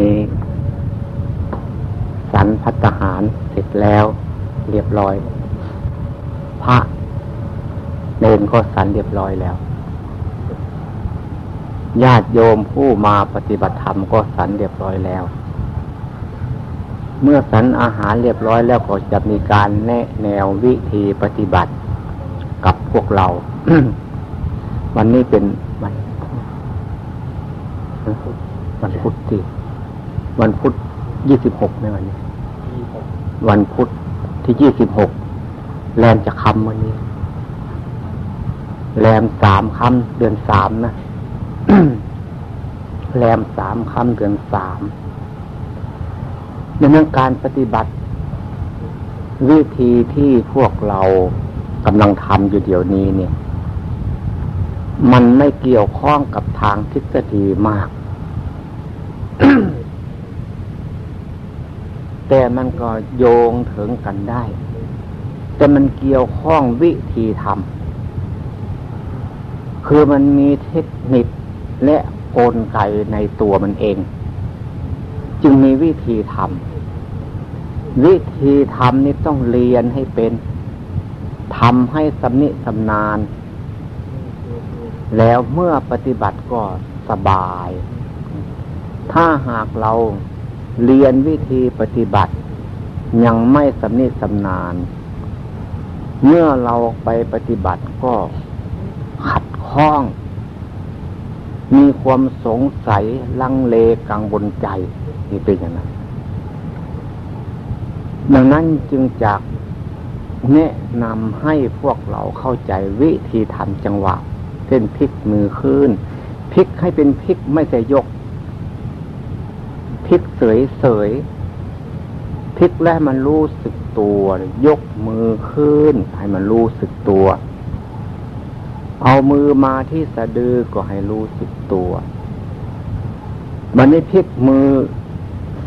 นี้ สันพัฒหารเสร็จแล้วเรียบร้อย พระเนนก็สันเรียบร้อยแล้ว ญาติโยมผู้มาปฏิบัติธรรมก็สันเรียบร้อยแล้ว เมื่อสันอาหารเรียบร้อยแล้วก็จะมีการแนะแนววิธีปฏิบัติกับพวกเรา วันนี้เป็นวันวันพุธที่ วันพุธยี่สิบหกในวันนี้ วันพุธที่ยี่สิบหกแรมจะคำวันนี้ แรมสามคำเดือนสามนะแรมสามคำเดือนสามในเรื่องการปฏิบัติ วิธีที่พวกเรากำลังทำอยู่เดี๋ยวนี้เนี่ย มันไม่เกี่ยวข้องกับทางทฤษฎีมาก แต่มันก็โยงถึงกันได้ แต่มันเกี่ยวข้องวิธีทำคือมันมีเทคนิคและกลไกในตัวมันเอง จึงมีวิธีทำวิธีทำนี่ต้องเรียนให้เป็นทำให้สำนิสำนาน แล้วเมื่อปฏิบัติก็สบาย ถ้าหากเรา เรียนวิธีปฏิบัติ ยังไม่สำนิสำนาน เมื่อเราไปปฏิบัติก็ขัดข้อง มีความสงสัยลังเลกังวลใจนี่เป็นอย่างนั้นดังนั้นจึงจากแนะนำให้พวกเราเข้าใจวิธีทำจังหวะเส้นพลิกมือขึ้นพลิกให้เป็นพลิกไม่ใช่ยก ลิกเสยเสยพลิกแล้วมันรู้สึกตัว ยกมือขึ้น ให้มันรู้สึกตัว เอามือมาที่สะดือก็ให้รู้สึกตัว มันนี้พลิกมือ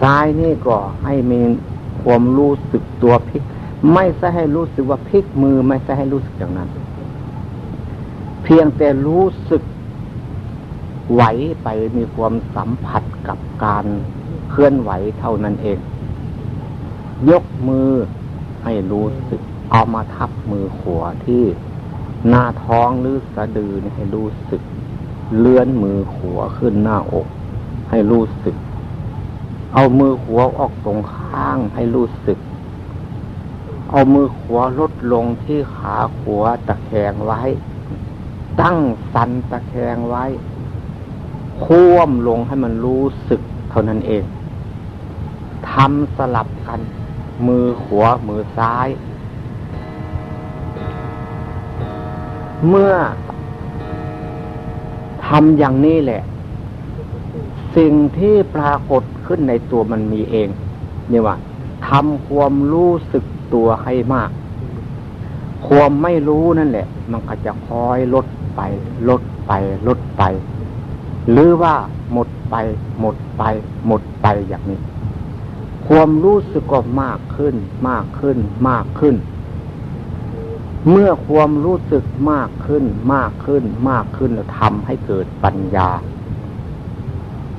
ซ้ายนี่ก็ให้มีความรู้สึกตัวพลิก ไม่ใช่ให้รู้สึกว่าพลิกมือไม่ใช่ให้รู้สึกอย่างนั้น เพียงแต่รู้สึกไหวไปมีความสัมผัสกับการ เคลื่อนไหวเท่านั้นเอง ยกมือให้รู้สึก เอามาทับมือขวาที่หน้าท้องหรือสะดือให้รู้สึก เลื่อนมือขวาขึ้นหน้าอก ให้รู้สึก เอามือขวาออกตรงข้างให้รู้สึก เอามือขวาลดลงที่ขาขวาตะแคงไว้ ตั้งสันตะแคงไว้ ควมลงให้มันรู้สึกเท่านั้นเอง ทำสลับกัน มือขวามือซ้าย เมื่อทำอย่างนี้แหละ สิ่งที่ปรากฏขึ้นในตัวมันมีเองนี่ว่าทำความรู้สึกตัวให้มาก ความไม่รู้นั่นแหละ มันก็จะคอยลดไป ลดไป ลดไป หรือว่าหมดไป หมดไป หมดไปอย่างนี้ ความรู้สึกก็มากขึ้น มากขึ้น มากขึ้น เมื่อความรู้สึกมากขึ้น มากขึ้น มากขึ้นทำให้เกิดปัญญา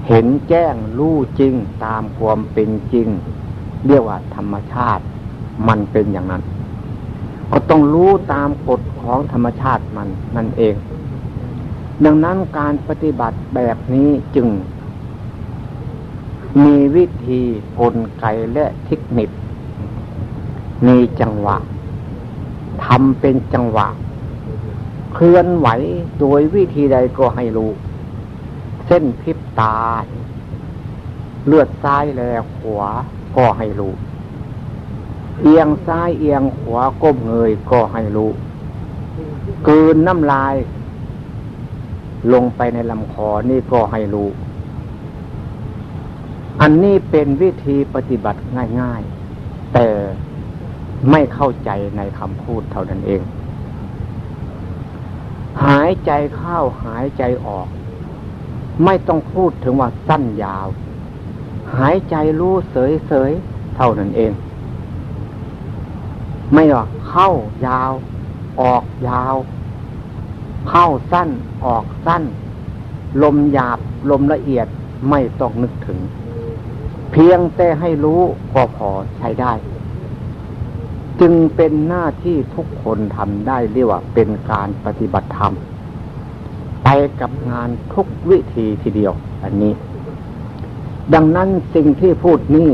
เห็นแจ้งรู้จริงตามความเป็นจริง เรียกว่าธรรมชาติ มันเป็นอย่างนั้น ก็ต้องรู้ตามกฎของธรรมชาติมันนั่นเอง ดังนั้นการปฏิบัติแบบนี้จึง มีวิธีกลไกและเทคนิค มีจังหวะทำเป็นจังหวะ เคลื่อนไหวโดยวิธีใดก็ให้รู้ เส้นพิบตา เลือดซ้ายแลขวาก็ให้รู้เอียงซ้ายเอียงขวาก้มเงยก็ให้รู้กืนน้ำลาย ลงไปในลำคอนี่ก็ให้รู้ อันนี้เป็นวิธีปฏิบัติง่าย ๆ แต่ไม่เข้าใจในคำพูดเท่านั้นเอง หายใจเข้าหายใจออก ไม่ต้องพูดถึงว่าสั้นยาว หายใจรู้เสยๆเท่านั้นเอง ไม่หรอกเข้ายาว ออกยาว เข้าสั้นออกสั้น ลมหยาบลมละเอียดไม่ต้องนึกถึง เพียงแต่ให้รู้ก็พอใช้ได้ จึงเป็นหน้าที่ทุกคนทำได้เรียกว่าเป็นการปฏิบัติธรรม ไปกับงานทุกวิธีทีเดียว อันนี้ ดังนั้นสิ่งที่พูดนี้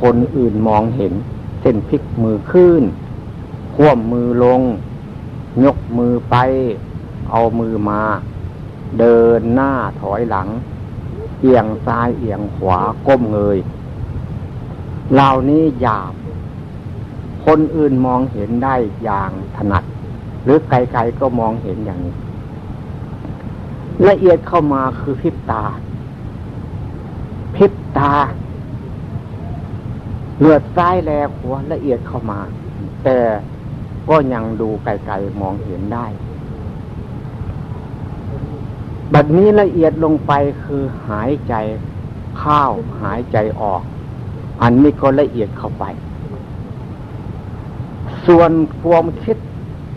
คนอื่นมองเห็น เส้นพลิกมือขึ้นขวมมือลง ยกมือไป เอามือมา เดินหน้าถอยหลัง เอียงซ้ายเอียงขวาก้มเงย เหล่านี้หยาบ คนอื่นมองเห็นได้อย่างถนัด หรือไกลๆก็มองเห็นอย่างนี้ ละเอียดเข้ามาคือพิบตา พิบตาเลือดซ้ายแลขวาละเอียดเข้ามา แต่ก็ยังดูไกลๆมองเห็นได้ บัดนี้ละเอียดลงไปคือหายใจเข้าหายใจออก อันนี้ก็ละเอียดเข้าไป ส่วนความคิด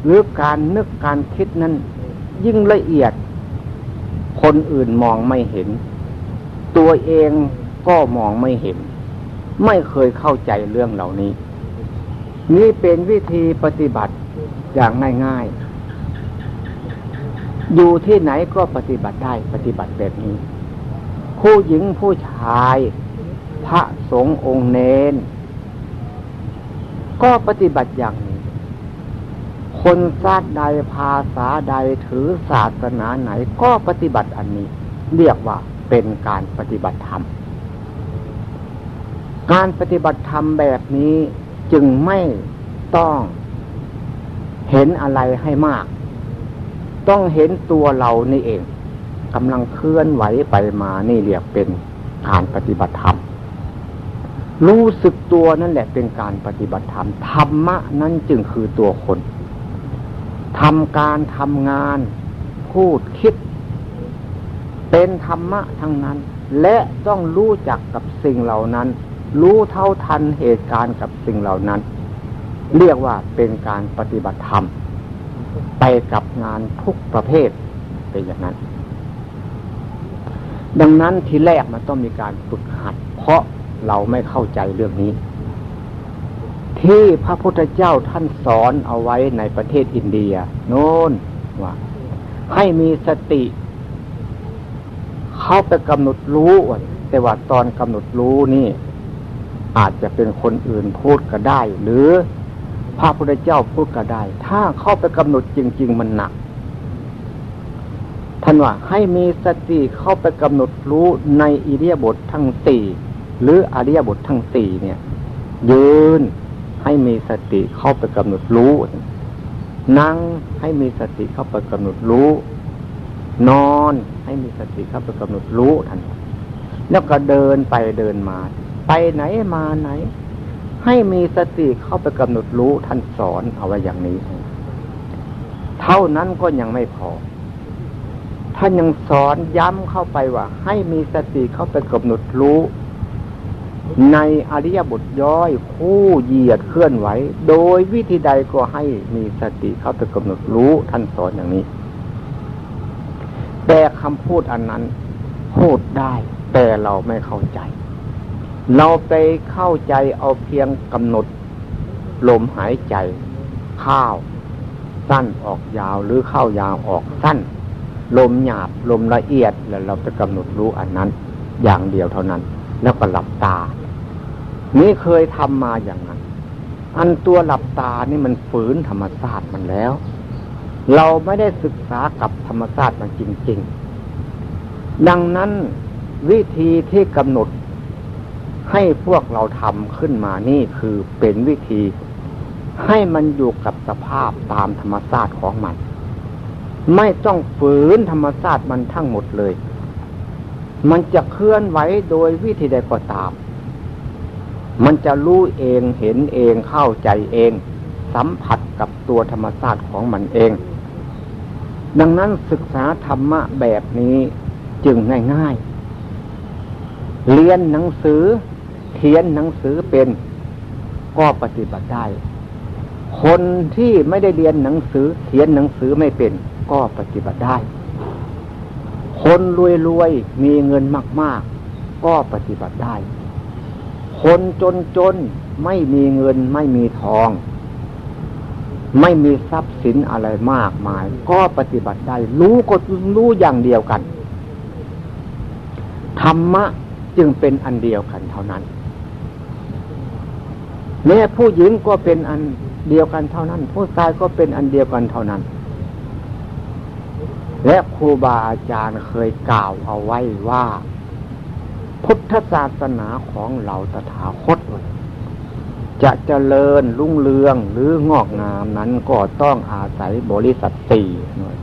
หรือการนึกการคิดนั้น ยิ่งละเอียด คนอื่นมองไม่เห็น ตัวเองก็มองไม่เห็น ไม่เคยเข้าใจเรื่องเหล่านี้ นี่เป็นวิธีปฏิบัติอย่างง่ายๆ อยู่ที่ไหนก็ปฏิบัติได้ปฏิบัติแบบนี้ ผู้หญิงผู้ชาย พระสงฆ์องค์เนน ก็ปฏิบัติอย่างนี้ คนชาติใดภาษาใดถือศาสนาไหนก็ปฏิบัติอันนี้ เรียกว่าเป็นการปฏิบัติธรรม การปฏิบัติธรรมแบบนี้จึงไม่ต้องเห็นอะไรให้มาก ต้องเห็นตัวเรานี่เองกำลังเคลื่อนไหวไปมานี่เรียกเป็นการปฏิบัติธรรม รู้สึกตัวนั่นแหละเป็นการปฏิบัติธรรมธรรมะนั้นจึงคือตัวคนทำการทำงาน พูดคิด เป็นธรรมะทั้งนั้น และต้องรู้จักกับสิ่งเหล่านั้น รู้เท่าทันเหตุการณ์กับสิ่งเหล่านั้น เรียกว่าเป็นการปฏิบัติธรรม ไปกับงานทุกประเภทเป็นอย่างนั้น ดังนั้นทีแรกมันต้องมีการฝึกหัด เพราะ เราไม่เข้าใจเรื่องนี้ ที่พระพุทธเจ้าท่านสอนเอาไว้ในประเทศอินเดีย โน้นว่าให้มีสติ เข้าไปกำหนดรู้แต่ว่าตอนกำหนดรู้นี่ อาจจะเป็นคนอื่นพูดก็ได้ หรือพระพุทธเจ้าพูดก็ได้ ถ้าเข้าไปกำหนดจริง ๆ มันหนักท่านว่าให้มีสติเข้าไปกำหนดรู้ในอิเดียบททั้งสี่ หรืออริยบททั้งสี่เนี่ย ยืนให้มีสติเข้าไปกำหนดรู้ นั่งให้มีสติเข้าไปกำหนดรู้ นอนให้มีสติเข้าไปกำหนดรู้ท่านแล้วก็เดินไปเดินมา ไปไหนมาไหน ให้มีสติเข้าไปกำหนดรู้ท่านสอนเอาไว้อย่างนี้ เท่านั้นก็ยังไม่พอท่านยังสอนย้ำเข้าไปว่า ให้มีสติเข้าไปกำหนดรู้ ในอริยบทย่อยคู่เหยียดเคลื่อนไหว โดยวิธีใดก็ให้มีสติเข้าไปกำหนดรู้ท่านสอนอย่างนี้ แต่คำพูดอันนั้นพูดได้ แต่เราไม่เข้าใจ เราไปเข้าใจเอาเพียงกำหนดลมหายใจเข้าสั้นออกยาวหรือเข้ายาวออกสั้น ลมหยาบลมละเอียดแล้วเราไปกำหนดรู้อันนั้น อย่างเดียวเท่านั้น แล้วก็หลับตา นี่เคยทำมาอย่างนั้น อันตัวหลับตานี่มันฝืนธรรมชาติมันแล้ว เราไม่ได้ศึกษากับธรรมชาติมันจริง ๆ ดังนั้นวิธีที่กำหนดให้พวกเราทำขึ้นมานี่คือเป็นวิธีให้มันอยู่กับสภาพตามธรรมชาติของมัน ไม่ต้องฝืนธรรมชาติมันทั้งหมดเลย มันจะเคลื่อนไหวโดยวิธีใดก็ตาม มันจะรู้เองเห็นเองเข้าใจเอง สัมผัสกับตัวธรรมชาติของมันเอง ดังนั้นศึกษาธรรมะแบบนี้จึงง่ายๆ เรียนหนังสือ เขียนหนังสือเป็นก็ปฏิบัติได้ คนที่ไม่ได้เรียนหนังสือ เขียนหนังสือไม่เป็น ก็ปฏิบัติได้ คนรวยรวยมีเงินมาก ๆ ก็ปฏิบัติได้ คนจนจนไม่มีเงินไม่มีทอง ไม่มีทรัพย์สินอะไรมากมาย ก็ปฏิบัติได้ รู้ก็รู้อย่างเดียวกัน ธรรมะจึงเป็นอันเดียวกันเท่านั้นแม่ผู้หญิงก็เป็นอันเดียวกันเท่านั้น ผู้ชายก็เป็นอันเดียวกันเท่านั้น และครูบาอาจารย์เคยกล่าวเอาไว้ว่า พุทธศาสนาของเราตถาคต จะเจริญรุ่งเรืองหรืองอกงามนั้นก็ต้องอาศัยบริษัทสี่หน่อย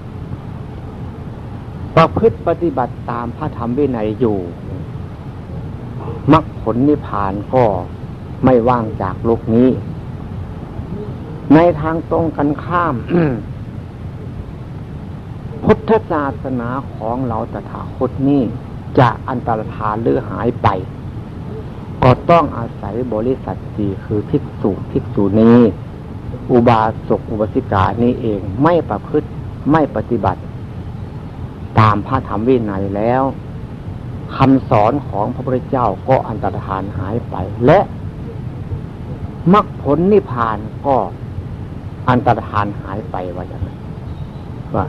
ประพฤติปฏิบัติตามพระธรรมวินัยอยู่มรรคผลนิพพานก็ไม่ว่างจากโลกนี้ ในทางตรงกันข้าม พุทธศาสนาของเราตถาคตนี้ จะอันตรธานหรือหายไป ก็ต้องอาศัยบริษัทสีคือภิกษุภิกษุนี้อุบาสกอุบาสิกานี้เองไม่ประพฤติไม่ปฏิบัติ ตามพระธรรมวินัยแล้วคำสอนของพระพุทธเจ้าก็อันตรธานหายไป และมรรคผลนิพพานก็อันตรธานหายไปว่าอย่างนั้นว่า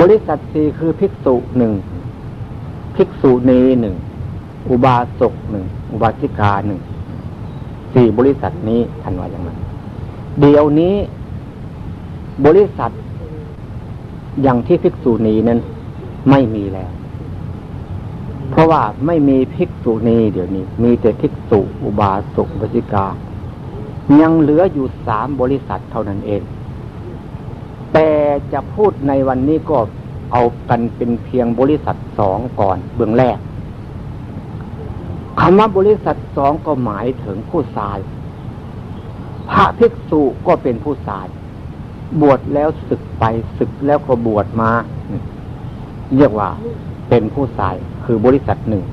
บริษัทสี่คือภิกษุหนึ่ง ภิกษุณีหนึ่ง อุบาสกหนึ่ง อุบาสิกาหนึ่ง สี่บริษัทนี้ทันว่าอย่างนั้นเดี๋ยวนี้บริษัทอย่างที่ภิกษุณีนั้นไม่มีแล้ว เพราะว่าไม่มีภิกษุณีเดี๋ยวนี้ มีแต่ภิกษุอุบาสกอุบาสิกา ยังเหลืออยู่สามบริษัทเท่านั้นเอง แต่จะพูดในวันนี้ก็ เอากันเป็นเพียงบริษัทสองก่อนเบื้องแรกคำว่าบริษัทสองก็หมายถึงผู้ชาย พระภิกษุก็เป็นผู้ชาย บวชแล้วศึกไปศึกแล้วก็บวชมาเรียกว่าเป็นผู้ชายคือบริษัทหนึ่ง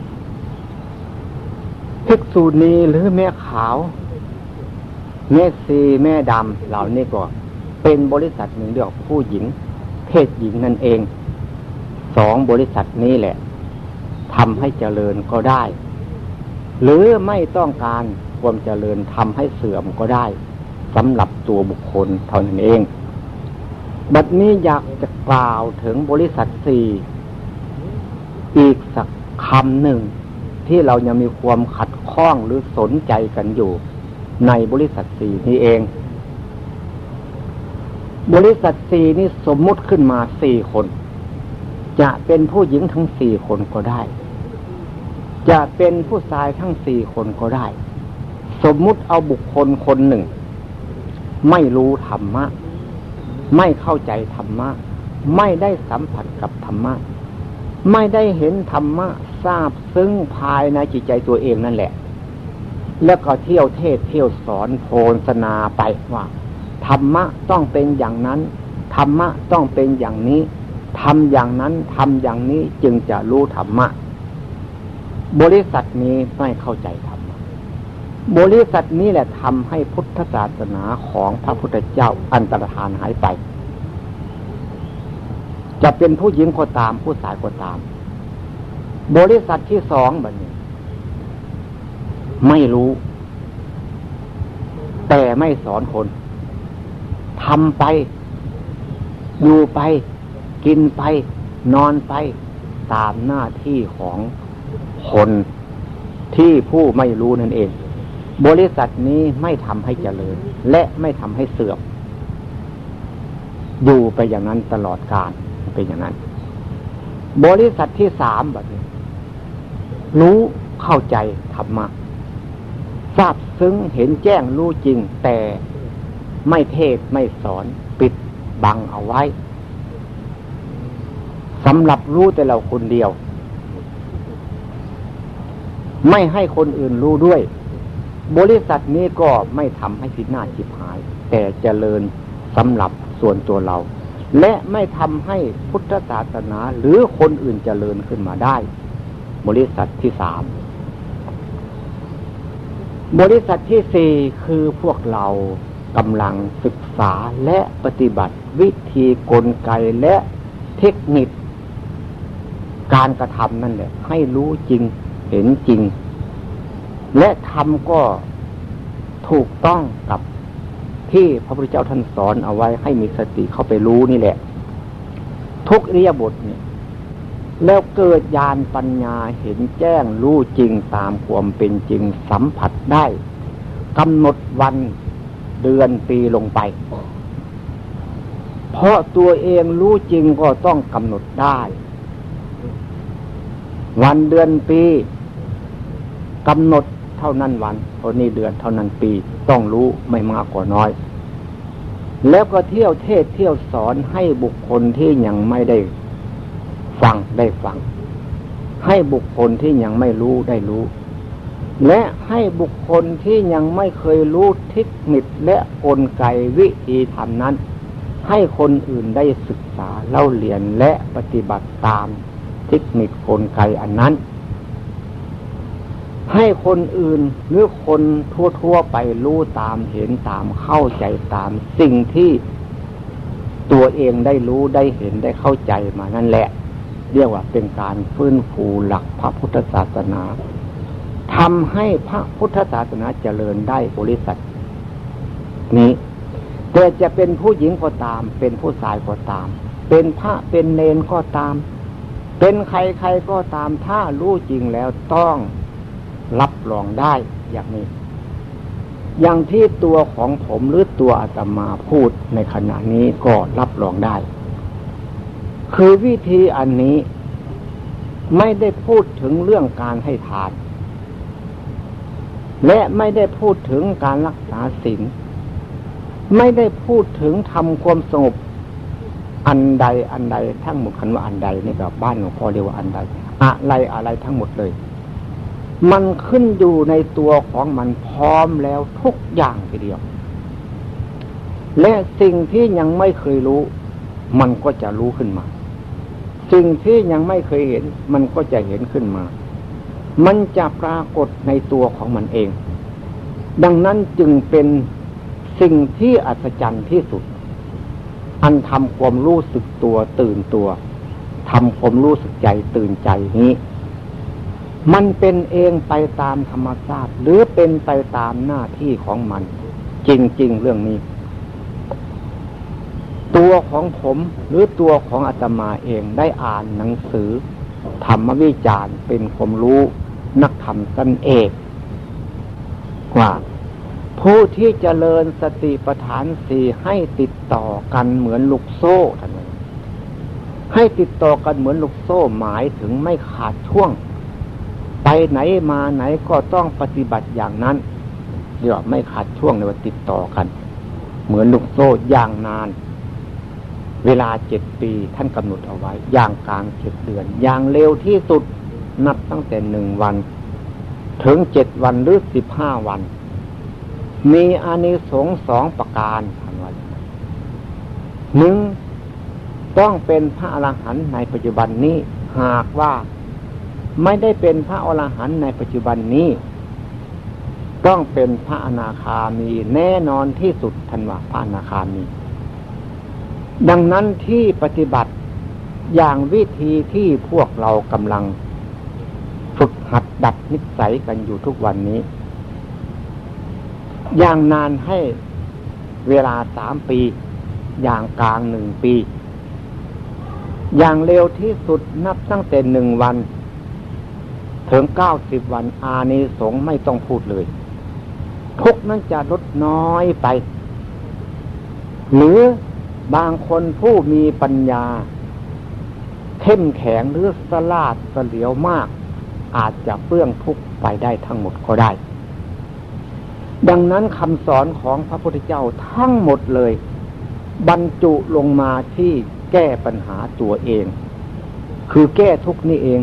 ภิกษุณีหรือแม่ขาว แม่ซีแม่ดำเหล่านี้ก็เป็นบริษัทหนึ่งเรียกผู้หญิง เพศหญิงนั่นเอง สองบริษัทนี้แหละทำให้เจริญก็ได้ หรือไม่ต้องการความเจริญทำให้เสื่อมก็ได้สำหรับตัวบุคคลเท่านั้นเอง บัดนี้อยากจะกล่าวถึงบริษัทสี่อีกสักคำหนึ่ง ที่เรายังมีความขัดข้องหรือสนใจกันอยู่ ในบริษัทสี่นี้เอง บริษัทสี่นี้สมมุติขึ้นมาสี่คน จะเป็นผู้หญิงทั้งสี่คนก็ได้ จะเป็นผู้ชายทั้งสี่คนก็ได้ สมมุติเอาบุคคลคนหนึ่ง ไม่รู้ธรรมะ ไม่เข้าใจธรรมะ ไม่ได้สัมผัสกับธรรมะ ไม่ได้เห็นธรรมะทราบซึ้งภายในจิตใจตัวเองนั่นแหละ แล้วก็เที่ยวเทศเที่ยวสอนโพลสนาไปว่าธรรมะต้องเป็นอย่างนั้น ธรรมะต้องเป็นอย่างนี้ ทำอย่างนั้นทำอย่างนี้จึงจะรู้ธรรมะ บริษัทนี้ไม่เข้าใจธรรมะ บริษัทนี้แหละทำให้พุทธศาสนาของพระพุทธเจ้าอันตรธานหายไป จะเป็นผู้หญิงก็ตามผู้ชายก็ตาม บริษัทที่สองแบบนี้ ไม่รู้ แต่ไม่สอนคนทำไป อยู่ไป กินไปนอนไปตามหน้าที่ของคนที่ผู้ไม่รู้นั่นเอง บริษัทนี้ไม่ทำให้เจริญ และไม่ทำให้เสื่อมอยู่ไปอย่างนั้นตลอดกาลเป็นอย่างนั้น บริษัทที่สามแบบนี้ รู้เข้าใจธรรมะทราบซึ้งเห็นแจ้งรู้จริง แต่ไม่เทศไม่สอนปิดบังเอาไว้ สำหรับรู้แต่เราคนเดียว ไม่ให้คนอื่นรู้ด้วย บริษัทนี้ก็ไม่ทำให้พินาจิบหาย แต่เจริญสำหรับส่วนตัวเรา และไม่ทำให้พุทธศาสนาหรือคนอื่นเจริญขึ้นมาได้ บริษัทที่สามบริษัทที่สี่คือพวกเรากำลังศึกษาและปฏิบัติวิธีกลไกและเทคนิค การกระทำนั่นแหละ ให้รู้จริงเห็นจริง และทำก็ถูกต้องกับที่พระพุทธเจ้าท่านสอนเอาไว้ให้มีสติเข้าไปรู้นี่แหละ ทุกเรียบทเนี่ยแล้วเกิดญาณปัญญาเห็นแจ้งรู้จริงตามความเป็นจริงสัมผัสได้กำหนดวันเดือนปีลงไป เพราะตัวเองรู้จริงก็ต้องกำหนดได้ วันเดือนปีกำหนดเท่านั้นวันเท่านี้เดือนเท่านั้นปีต้องรู้ไม่มากกว่าน้อย แล้วก็เที่ยวเทศเที่ยวสอนให้บุคคลที่ยังไม่ได้ฟังได้ฟัง ให้บุคคลที่ยังไม่รู้ได้รู้ และให้บุคคลที่ยังไม่เคยรู้เทคนิคและกลไกวิธีทำนั้น ให้คนอื่นได้ศึกษาเล่าเรียนและปฏิบัติตาม เทคนิคกลไกอันนั้น ให้คนอื่นหรือคนทั่วๆไปรู้ตามเห็นตามเข้าใจตามสิ่งที่ตัวเองได้รู้ได้เห็นได้เข้าใจมานั่นแหละ เรียกว่าเป็นการฟื้นฟูหลักพระพุทธศาสนาทำให้พระพุทธศาสนาเจริญได้บริสัทนี้แต่จะเป็นผู้หญิงก็ตาม เป็นผู้ชายก็ตาม เป็นพระเป็นเนนก็ตาม เป็นใครใครก็ตามถ้ารู้จริงแล้วต้องรับรองได้อย่างนี้ อย่างที่ตัวของผมหรือตัวอาตมาพูดในขณะนี้ก็รับรองได้ คือวิธีอันนี้ไม่ได้พูดถึงเรื่องการให้ทาน และไม่ได้พูดถึงการรักษาศีลไม่ได้พูดถึงทำความสงบ อันใดอันใดทั้งหมดคันว่าอันใดนี่กับบ้านหลวงพ่อเรียกว่าอันใด อะไรอะไรทั้งหมดเลย มันขึ้นอยู่ในตัวของมันพร้อมแล้วทุกอย่างทีเดียว และสิ่งที่ยังไม่เคยรู้ มันก็จะรู้ขึ้นมา สิ่งที่ยังไม่เคยเห็น มันก็จะเห็นขึ้นมา มันจะปรากฏในตัวของมันเอง ดังนั้นจึงเป็นสิ่งที่อัศจรรย์ที่สุด อันทำความรู้สึกตัวตื่นตัวทำความรู้สึกใจตื่นใจนี้ มันเป็นเองไปตามธรรมชาติ หรือเป็นไปตามหน้าที่ของมัน จริง ๆ เรื่องนี้ ตัวของผมหรือตัวของอาตมาเองได้อ่านหนังสือ ธรรมวิจารณ์เป็นความรู้นักธรรมสันเอกว่า ผู้ที่เจริญสติปัฏฐานสี่ให้ติดต่อกันเหมือนลูกโซ่ท่านให้ติดต่อกันเหมือนลูกโซ่หมายถึงไม่ขาดช่วง ไปไหนมาไหนก็ต้องปฏิบัติอย่างนั้นเรียกว่าไม่ขาดช่วงเลยว่าติดต่อกัน เหมือนลูกโซ่อย่างนาน เวลาเจ็ดปีท่านกำหนดเอาไว้ อย่างกลางเจ็ดเดือน อย่างเร็วที่สุดนับตั้งแต่หนึ่งวัน ถึงเจ็ดวันหรือสิบห้าวัน มีอานิสงส์สองประการทันวันหนึ่งต้องเป็นพระอรหันต์ในปัจจุบันนี้ หากว่าไม่ได้เป็นพระอรหันต์ในปัจจุบันนี้ ต้องเป็นพระอนาคามีแน่นอนที่สุดทันว่าพระอนาคามี ดังนั้นที่ปฏิบัติอย่างวิธีที่พวกเรากำลัง ฝึกหัดดัดนิสัยกันอยู่ทุกวันนี้ อย่างนานให้เวลาสามปี อย่างกลางหนึ่งปี อย่างเร็วที่สุดนับตั้งแต่หนึ่งวัน ถึงเก้าสิบวันอานิสงไม่ต้องพูดเลย ทุกนั้นจะลดน้อยไป หรือบางคนผู้มีปัญญา เข้มแข็งหรือสลาดเสลียวมาก อาจจะเปื้องทุกไปได้ทั้งหมดก็ได้ ดังนั้นคำสอนของพระพุทธเจ้าทั้งหมดเลย บรรจุลงมาที่แก้ปัญหาตัวเอง คือแก้ทุกนี้เอง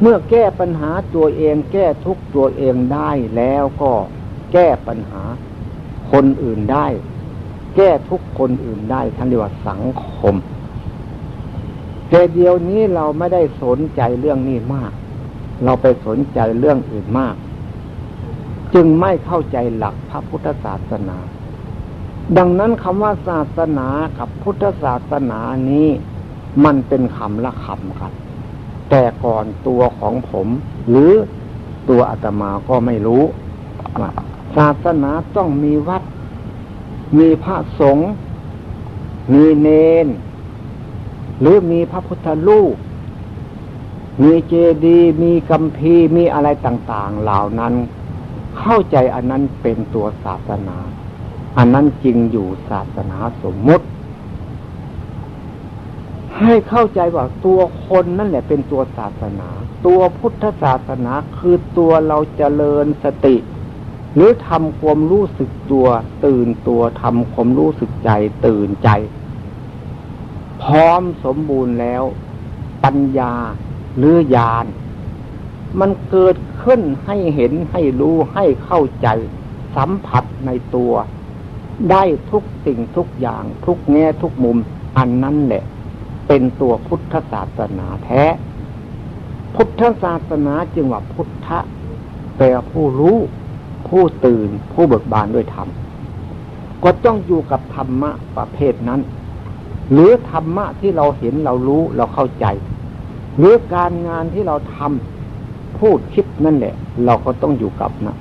เมื่อแก้ปัญหาตัวเอง แก้ทุกตัวเองได้แล้วก็แก้ปัญหาคนอื่นได้ แก้ทุกคนอื่นได้ท่านเรียกว่าสังคมแต่เดียวนี้เราไม่ได้สนใจเรื่องนี้มาก เราไปสนใจเรื่องอื่นมาก จึงไม่เข้าใจหลักพระพุทธศาสนา ดังนั้นคำว่าศาสนากับพุทธศาสนานี้ มันเป็นคำละคำกันแต่ก่อนตัวของผม หรือตัวอาตมาก็ไม่รู้ว่าศาสนาต้องมีวัด มีพระสงฆ์มีเนน หรือมีพระพุทธรูปมีเจดีย์มีกัมพีมีอะไรต่าง ๆ เหล่านั้น เข้าใจอันนั้นเป็นตัวศาสนา อันนั้นจริงอยู่ศาสนาสมมุติ ให้เข้าใจว่าตัวคนนั่นแหละเป็นตัวศาสนา ตัวพุทธศาสนาคือตัวเราเจริญสติ หรือทำความรู้สึกตัว ตื่นตัวทำความรู้สึกใจ ตื่นใจ พร้อมสมบูรณ์แล้ว ปัญญาหรือญาณ มันเกิดขึ้นให้เห็นให้รู้ให้เข้าใจ สัมผัสในตัว ได้ทุกสิ่งทุกอย่าง ทุกแง่ทุกมุม อันนั้นแหละ เป็นตัวพุทธศาสนาแท้ พุทธศาสนาจึงว่าพุทธแปลผู้รู้ ผู้ตื่น ผู้เบิกบานด้วยธรรมก็ต้องอยู่กับธรรมะประเภทนั้น หรือธรรมะที่เราเห็นเรารู้เราเข้าใจ หรือการงานที่เราทำ พูดคิดนั่นแหละ เราก็ต้องอยู่กับนะ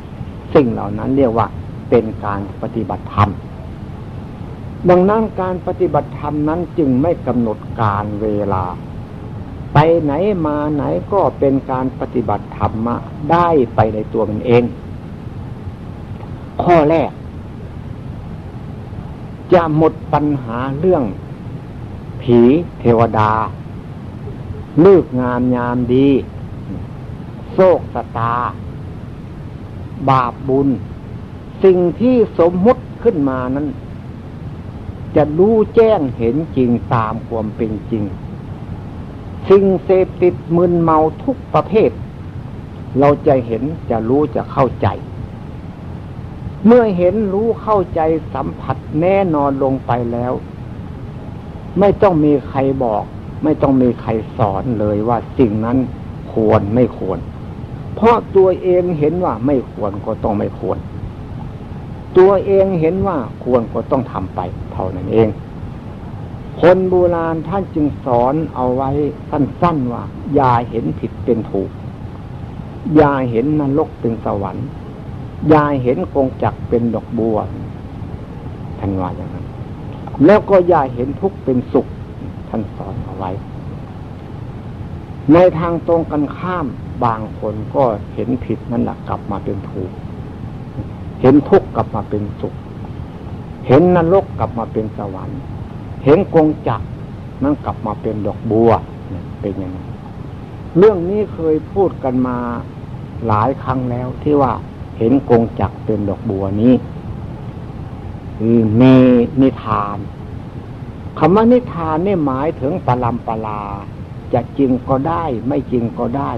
สิ่งเหล่านั้นเรียกว่าเป็นการปฏิบัติธรรม ดังนั้นการปฏิบัติธรรมนั้นจึงไม่กำหนดการเวลา ไปไหนมาไหนก็เป็นการปฏิบัติธรรมะได้ไปในตัวมันเอง ข้อแรก จะหมดปัญหาเรื่อง ผีเทวดาเลือกงามยามดี โชคสตา บาปบุญ สิ่งที่สมมุติขึ้นมานั้น จะรู้แจ้งเห็นจริงตามความเป็นจริง สิ่งเสพติดมึนเมาทุกประเภท เราจะเห็นจะรู้จะเข้าใจ เมื่อเห็นรู้เข้าใจสัมผัสแน่นอนลงไปแล้ว ไม่ต้องมีใครบอก ไม่ต้องมีใครสอนเลยว่าสิ่งนั้นควรไม่ควร เพราะตัวเองเห็นว่าไม่ควรก็ต้องไม่ควร ตัวเองเห็นว่าควรก็ต้องทำไป เท่านั้นเอง คนโบราณท่านจึงสอนเอาไว้สั้นๆว่า อย่าเห็นผิดเป็นถูก อย่าเห็นนรกเป็นสวรรค์ อย่าเห็นกงจักเป็นดอกบัวท่านว่าอย่างนั้น แล้วก็อย่าเห็นทุกข์เป็นสุข ท่านสอนเอาไว้ ในทางตรงกันข้าม บางคนก็เห็นผิดนั่นแหละกลับมาเป็นถูก เห็นทุกข์กลับมาเป็นสุข เห็นนรกกลับมาเป็นสวรรค์ เห็นกงจักนั่นกลับมาเป็นดอกบัวเป็นอย่างนั้เรื่องนี้เคยพูดกันมาหลายครั้งแล้วที่ว่าเห็นกงจักเป็นดอกบัวนี้มีนิทานคำว่านิทานนี่หมายถึงปรำปลาจะจริงก็ได้ ไม่จริงก็ได้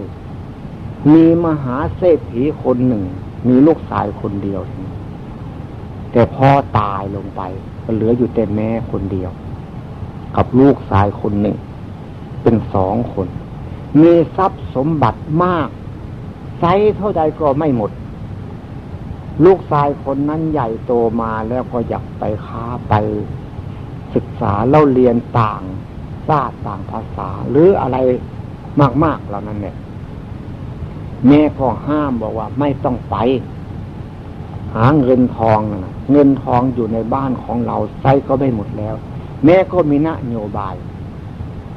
มีมหาเศรษฐีคนหนึ่ง มีลูกชายคนเดียว แต่พ่อตายลงไป ก็เหลืออยู่แต่แม่คนเดียว กับลูกชายคนหนึ่ง เป็นสองคน มีทรัพย์สมบัติมากไซเท่าใดก็ไม่หมด ลูกชายคนนั้นใหญ่โตมาแล้วก็อยากไปค้าไป ศึกษาเล่าเรียนต่างชาติต่างภาษา หรืออะไรมากๆเหล่านั้นเนี่ย แม่ก็ห้ามบอกว่า ไม่ต้องไป หาเงินทองนะเงินทองอยู่ในบ้านของเราใช้ก็ไม่หมดแล้ว แม่ก็มีนโยบาย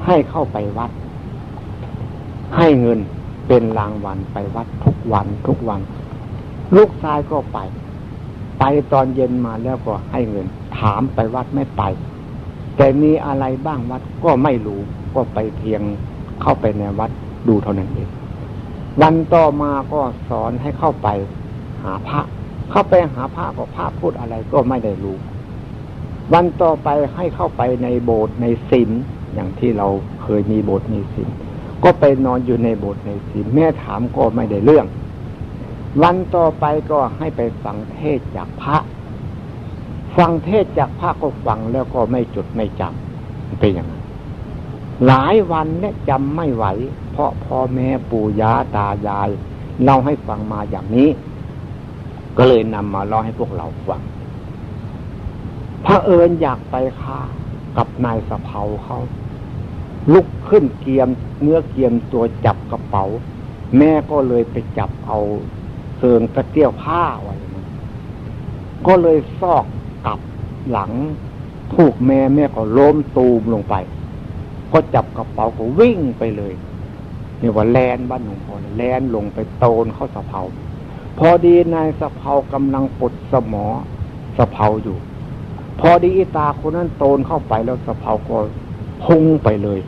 ให้เข้าไปวัด ให้เงินเป็นรางวัลไปวัดทุกวันทุกวัน ลูกชายก็ไป ไปตอนเย็นมาแล้วก็ให้เงิน ถามไปวัดไม่ไป แต่มีอะไรบ้างวัดก็ไม่รู้ ก็ไปเพียงเข้าไปในวัดดูเท่านั้นเอง วันต่อมาก็สอนให้เข้าไปหาพระ เข้าไปหาพระก็พระพูดอะไรก็ไม่ได้รู้ วันต่อไปให้เข้าไปในโบสถ์ในศีลอย่างที่เราเคยมีโบสถ์ในศีลก็ไปนอนอยู่ในโบสถ์ในศีลแม่ถามก็ไม่ได้เรื่อง วันต่อไปก็ให้ไปฟังเทศจากพระ ฟังเทศจากพระก็ฟังแล้วก็ไม่จดไม่จำเป็นอย่างนั้นหลายวันเนี่ยจำไม่ไหว ราะพ่อแม่ปู่ย่าตายายเล่าให้ฟังมาอย่างนี้ ก็เลยนำมาเล่าให้พวกเราฟังพระเอิญอยากไปค่ากับนายสะเพาเขาลุกขึ้นเกียมเนื้อเกียมตัวจับกระเป๋า แม่ก็เลยไปจับเอาเซิงกระเตี้ยวผ้าไว้ก็เลยซอกกลับหลังถูกแม่แม่ก็ล้มตูมลงไป ก็จับกระเป๋าก็วิ่งไปเลย เนี่ยว่าแลนบ้านหลวงพ่อแลนลงไปโตนเข้าสะเพาพอดีนายสะเพากำลังปลดสมอสะเพาอยู่ พอดีอีตาคนนั้นโตนเข้าไปแล้วสะเพาก็พุ่งไปเลย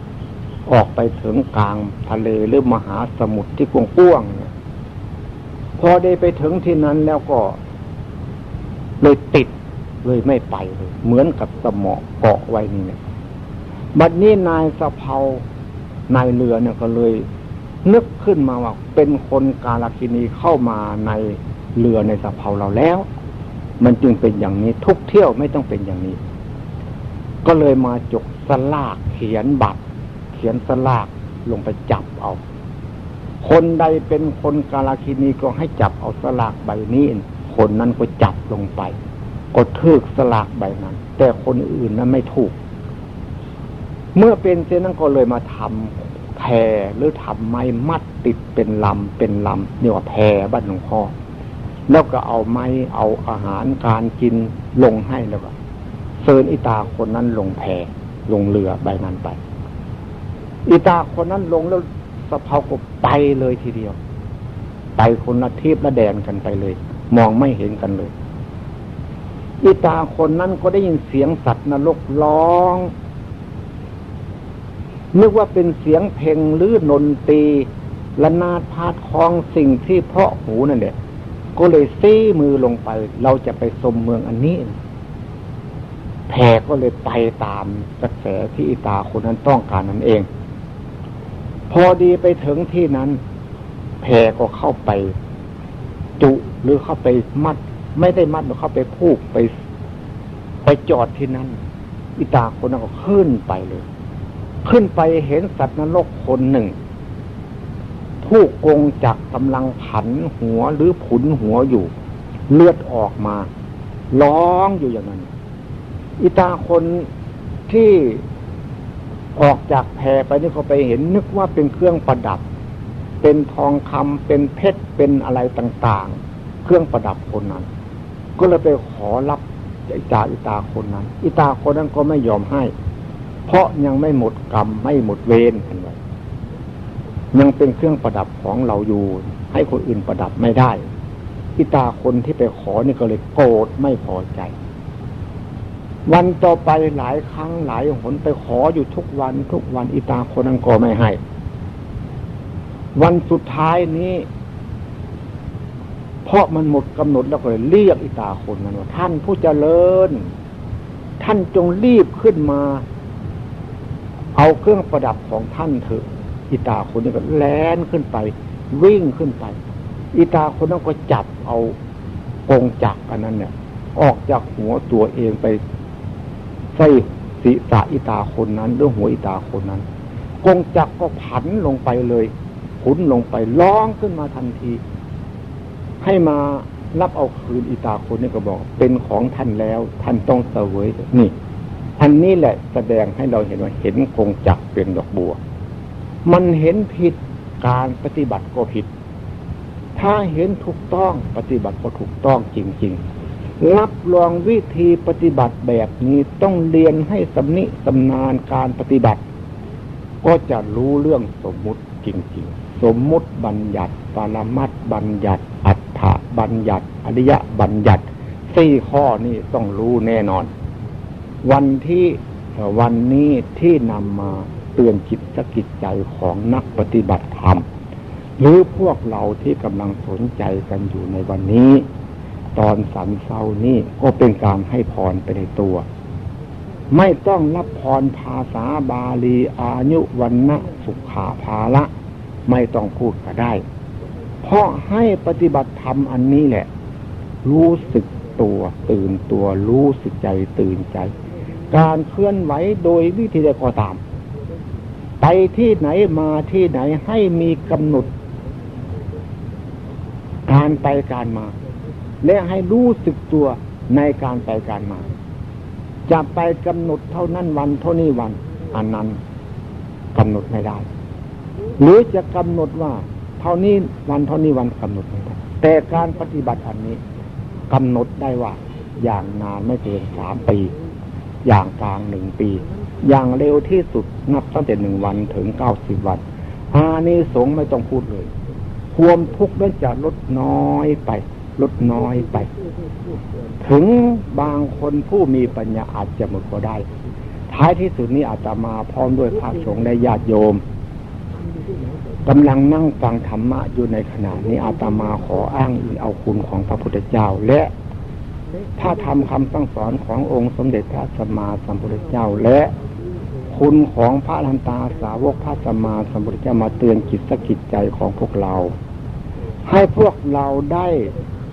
ออกไปถึงกลางทะเลหรือมหาสมุทรที่กว้างๆเนี่ย พอได้ไปถึงที่นั้นแล้วก็ เลยติดเลยไม่ไปเลย เหมือนกับสมอเกาะไว้นี่เนี่ยบัดนี้นายสะเพานายเรือเนี่ยก็เลย นึกขึ้นมาว่าเป็นคนกาลคินีเข้ามาในเรือในสะเพาเราแล้ว มันจึงเป็นอย่างนี้ทุกเที่ยวไม่ต้องเป็นอย่างนี้ ก็เลยมาจกสลากเขียนบัตร เขียนสลากลงไปจับเอา คนใดเป็นคนกาลคินีก็ให้จับเอาสลากใบนี้ คนนั้นก็จับลงไปก็ทึกสลากใบนั้น แต่คนอื่นนั้นไม่ถูก เมื่อเป็นเช่นนั้นก็เลยมาทำ แพรหรือทำไม้มัดติดเป็นลำเป็นลำเนี่ยว่าแพรบ้านหลวงพ่อแล้วก็เอาไม้เอาอาหารการกินลงให้แล้วก็เซินอิตาคนนั้นลงแพลงเรือใบนั้นไป อิตาคนนั้นลงแล้วสะเพาก็ไปเลยทีเดียว ไปคนละทีบละแดนกันไปเลย มองไม่เห็นกันเลย อิตาคนนั้นก็ได้ยินเสียงสัตว์นรกร้อง นึกว่าเป็นเสียงเพลงหรือนนตีละนาดพาดคลองสิ่งที่เพาะหูนั่นแหละก็เลยซี้มือลงไป เราจะไปสมเมืองอันนี้ แพรก็เลยไปตามกระแสที่อิตาคนนั้นต้องการนั่นเอง พอดีไปถึงที่นั้น แพรก็เข้าไป จุหรือเข้าไปมัด ไม่ได้มัดหรือเข้าไปพูกไป ไปจอดที่นั่นอิตาคนนั้นก็ขึ้นไปเลย ขึ้นไปเห็นสัตว์นรกคนหนึ่ง ผู้กงจักกำลังผันหัวหรือผุนหัวอยู่ เลือดออกมา ร้องอยู่อย่างนั้น อิตาคนที่ออกจากแพไปนี่เขาไปเห็นนึกว่าเป็นเครื่องประดับ เป็นทองคำเป็นเพชรเป็นอะไรต่างๆ เครื่องประดับคนนั้น ก็เลยไปขอรับอิตาอิตาคนนั้น อิตาคนนั้นก็ไม่ยอมให้ เพราะยังไม่หมดกรรมไม่หมดเวรกันไว้ยังเป็นเครื่องประดับของเราอยู่ ให้คนอื่นประดับไม่ได้อิตาคนที่ไปขอนี่ก็เลยโกรธไม่พอใจ วันต่อไปหลายครั้งหลายหนไปขออยู่ทุกวันทุกวันอิตาคนนั้นก็ไม่ให้ วันสุดท้ายนี้ เพราะมันหมดกำหนดแล้วก็เลยเรียกอิตาคนนั้นว่าท่านผู้เจริญ ท่านจงรีบขึ้นมา เอาเครื่องประดับของท่านเถอะอิตาคนนี้ก็แล่นขึ้นไป วิ่งขึ้นไปอิตาคนนั้นก็จับเอากงจักอันนั้นเนี่ย ออกจากหัวตัวเองไปใส่ศีรษะอิตาคนนั้นหรือหัวอิตาคนนั้น กงจักก็ผันลงไปเลยขุนลงไปร้องขึ้นมาทันที ให้มารับเอาคืนอิตาคนนี่ก็บอก เป็นของท่านแล้ว ท่านต้องเสวยนี่ อันนี้แหละแสดงให้เราเห็นว่าเห็นคงจักเป็นดอกบัว มันเห็นผิดการปฏิบัติก็ผิด ถ้าเห็นถูกต้องปฏิบัติก็ถูกต้องจริง ๆ รับรองวิธีปฏิบัติแบบนี้ต้องเรียนให้สำนิสำนานการปฏิบัติ ก็จะรู้เรื่องสมมุติจริง ๆ สมมุติบัญญัติปรมัตบัญญัติ อัฏฐบัญญัติ อริยบัญญัติสี่ข้อนี้ต้องรู้แน่นอน วันที่วันนี้ที่นำมาเตือนจิตสกิจใจของนักปฏิบัติธรรม หรือพวกเราที่กำลังสนใจกันอยู่ในวันนี้ ตอนสันเศร้านี้ก็เป็นการให้พรไปในตัว ไม่ต้องรับพรภาษาบาลีอายุวันนะสุขาภาละ ไม่ต้องพูดก็ได้ เพราะให้ปฏิบัติธรรมอันนี้แหละ รู้สึกตัวตื่นตัวรู้สึกใจตื่นใจ การเคลื่อนไหวโดยวิธีใดก็ตาม ไปที่ไหนมาที่ไหนให้มีกำหนด การไปการมา และให้รู้สึกตัวในการไปการมา จะไปกำหนดเท่านั้นวันเท่านี้วัน อันนั้นกำหนดไม่ได้ หรือจะกำหนดว่า เท่านี้วันเท่านี้วันกำหนดไม่ได้แต่การปฏิบัติอันนี้กำหนดได้ว่าอย่างนานไม่เกินสามปี อย่างกลางหนึ่งปี อย่างเร็วที่สุดนับตั้งแต่หนึ่งวันถึงเก้าสิบวันอานิสงส์ไม่ต้องพูดเลยความทุกข์นั้นจะลดน้อยไป ลดน้อยไป ถึงบางคนผู้มีปัญญาอาจจะหมดก็ได้ ท้ายที่สุดนี้อาจจะมาพร้อมด้วยพระสงฆ์และญาติโยมกำลังนั่งฟังธรรมะอยู่ในขณะนี้อาตมาขออ้างอิงเอาคุณของพระพุทธเจ้า และ ถ้าทำคำสั่งสอนขององค์สมเด็จพระสัมมาสัมพุทธเจ้าและคุณของพระลันตาสาวกพระสัมมาสัมพุทธเจ้ามาเตือนจิตสกิจใจของพวกเรา ให้พวกเราได้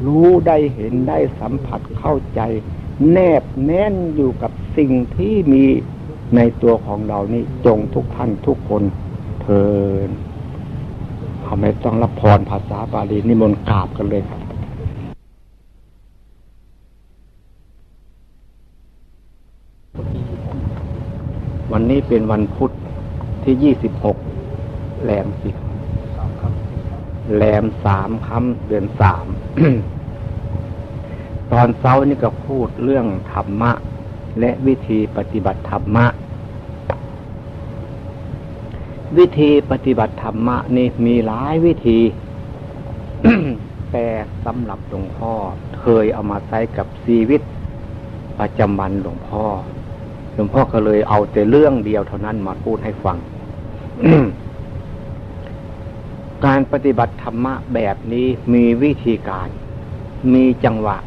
รู้ได้เห็นได้สัมผัสเข้าใจ แนบแน่นอยู่กับสิ่งที่มีในตัวของเรานี่จงทุกท่านทุกคนเทินเขาไม่ต้องรับพรภาษาบาลีนิมนต์กราบกันเลยครับ วันนี้เป็นวันพุธที่ยี่สิบหกแหลมสิแหลมสามค่ำเดือนสาม ตอนเช้านี่ก็พูดเรื่องธรรมะ และวิธีปฏิบัติธรรมะ วิธีปฏิบัติธรรมะนี่มีหลายวิธี แต่สำหรับหลวงพ่อเคยเอามาใช้กับชีวิตประจำวันหลวงพ่อ หลวงพ่อก็เลยเอาแต่เรื่องเดียวเท่านั้นมาพูดให้ฟัง การปฏิบัติธรรมะแบบนี้มีวิธีการ มีจังหวะ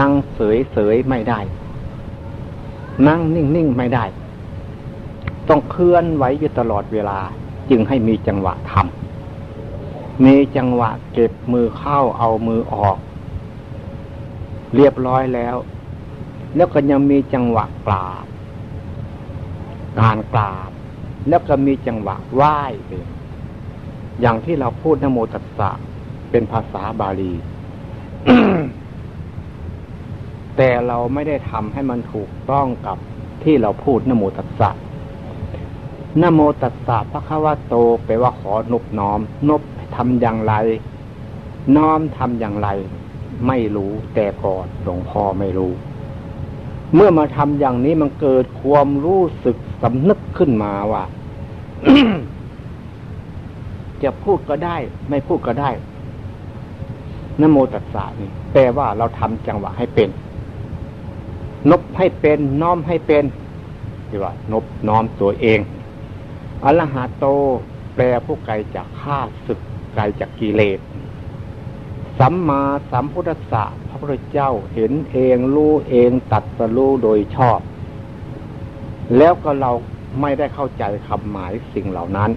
นั่งเสยๆไม่ได้ นั่งนิ่งๆไม่ได้ ต้องเคลื่อนไหวอยู่ตลอดเวลา จึงให้มีจังหวะทำมีจังหวะเก็บมือเข้าเอามือออก เรียบร้อยแล้ว แล้วก็ยังมีจังหวะกราบ การกราบ แล้วก็มีจังหวะไหว้เองอย่างที่เราพูดนโมตัสสะเป็นภาษาบาลี แต่เราไม่ได้ทำให้มันถูกต้องกับที่เราพูดนโมตัสสะนโมตัสสะพระคัมภโตแปลว่าขอนบน้อม นบทำอย่างไร น้อมทำอย่างไร ไม่รู้แต่ก่อนหลวงพ่อไม่รู้ เมื่อมาทำอย่างนี้มันเกิดความรู้สึกสำนึกขึ้นมาว่าจะพูดก็ได้ ไม่พูดก็ได้นโมตัสสะนี่แปลว่าเราทำจังหวะให้เป็น นบให้เป็นน้อมให้เป็นที่ว่านบน้อมตัวเองอรหัตโต แปลผู้ไกลจากข้าศึกไกลจากกิเลสสัมมาสัมพุทธะ พระพุทธเจ้าเห็นเองรู้เองตัดสรู้โดยชอบ แล้วก็เราไม่ได้เข้าใจคำหมายสิ่งเหล่านั้น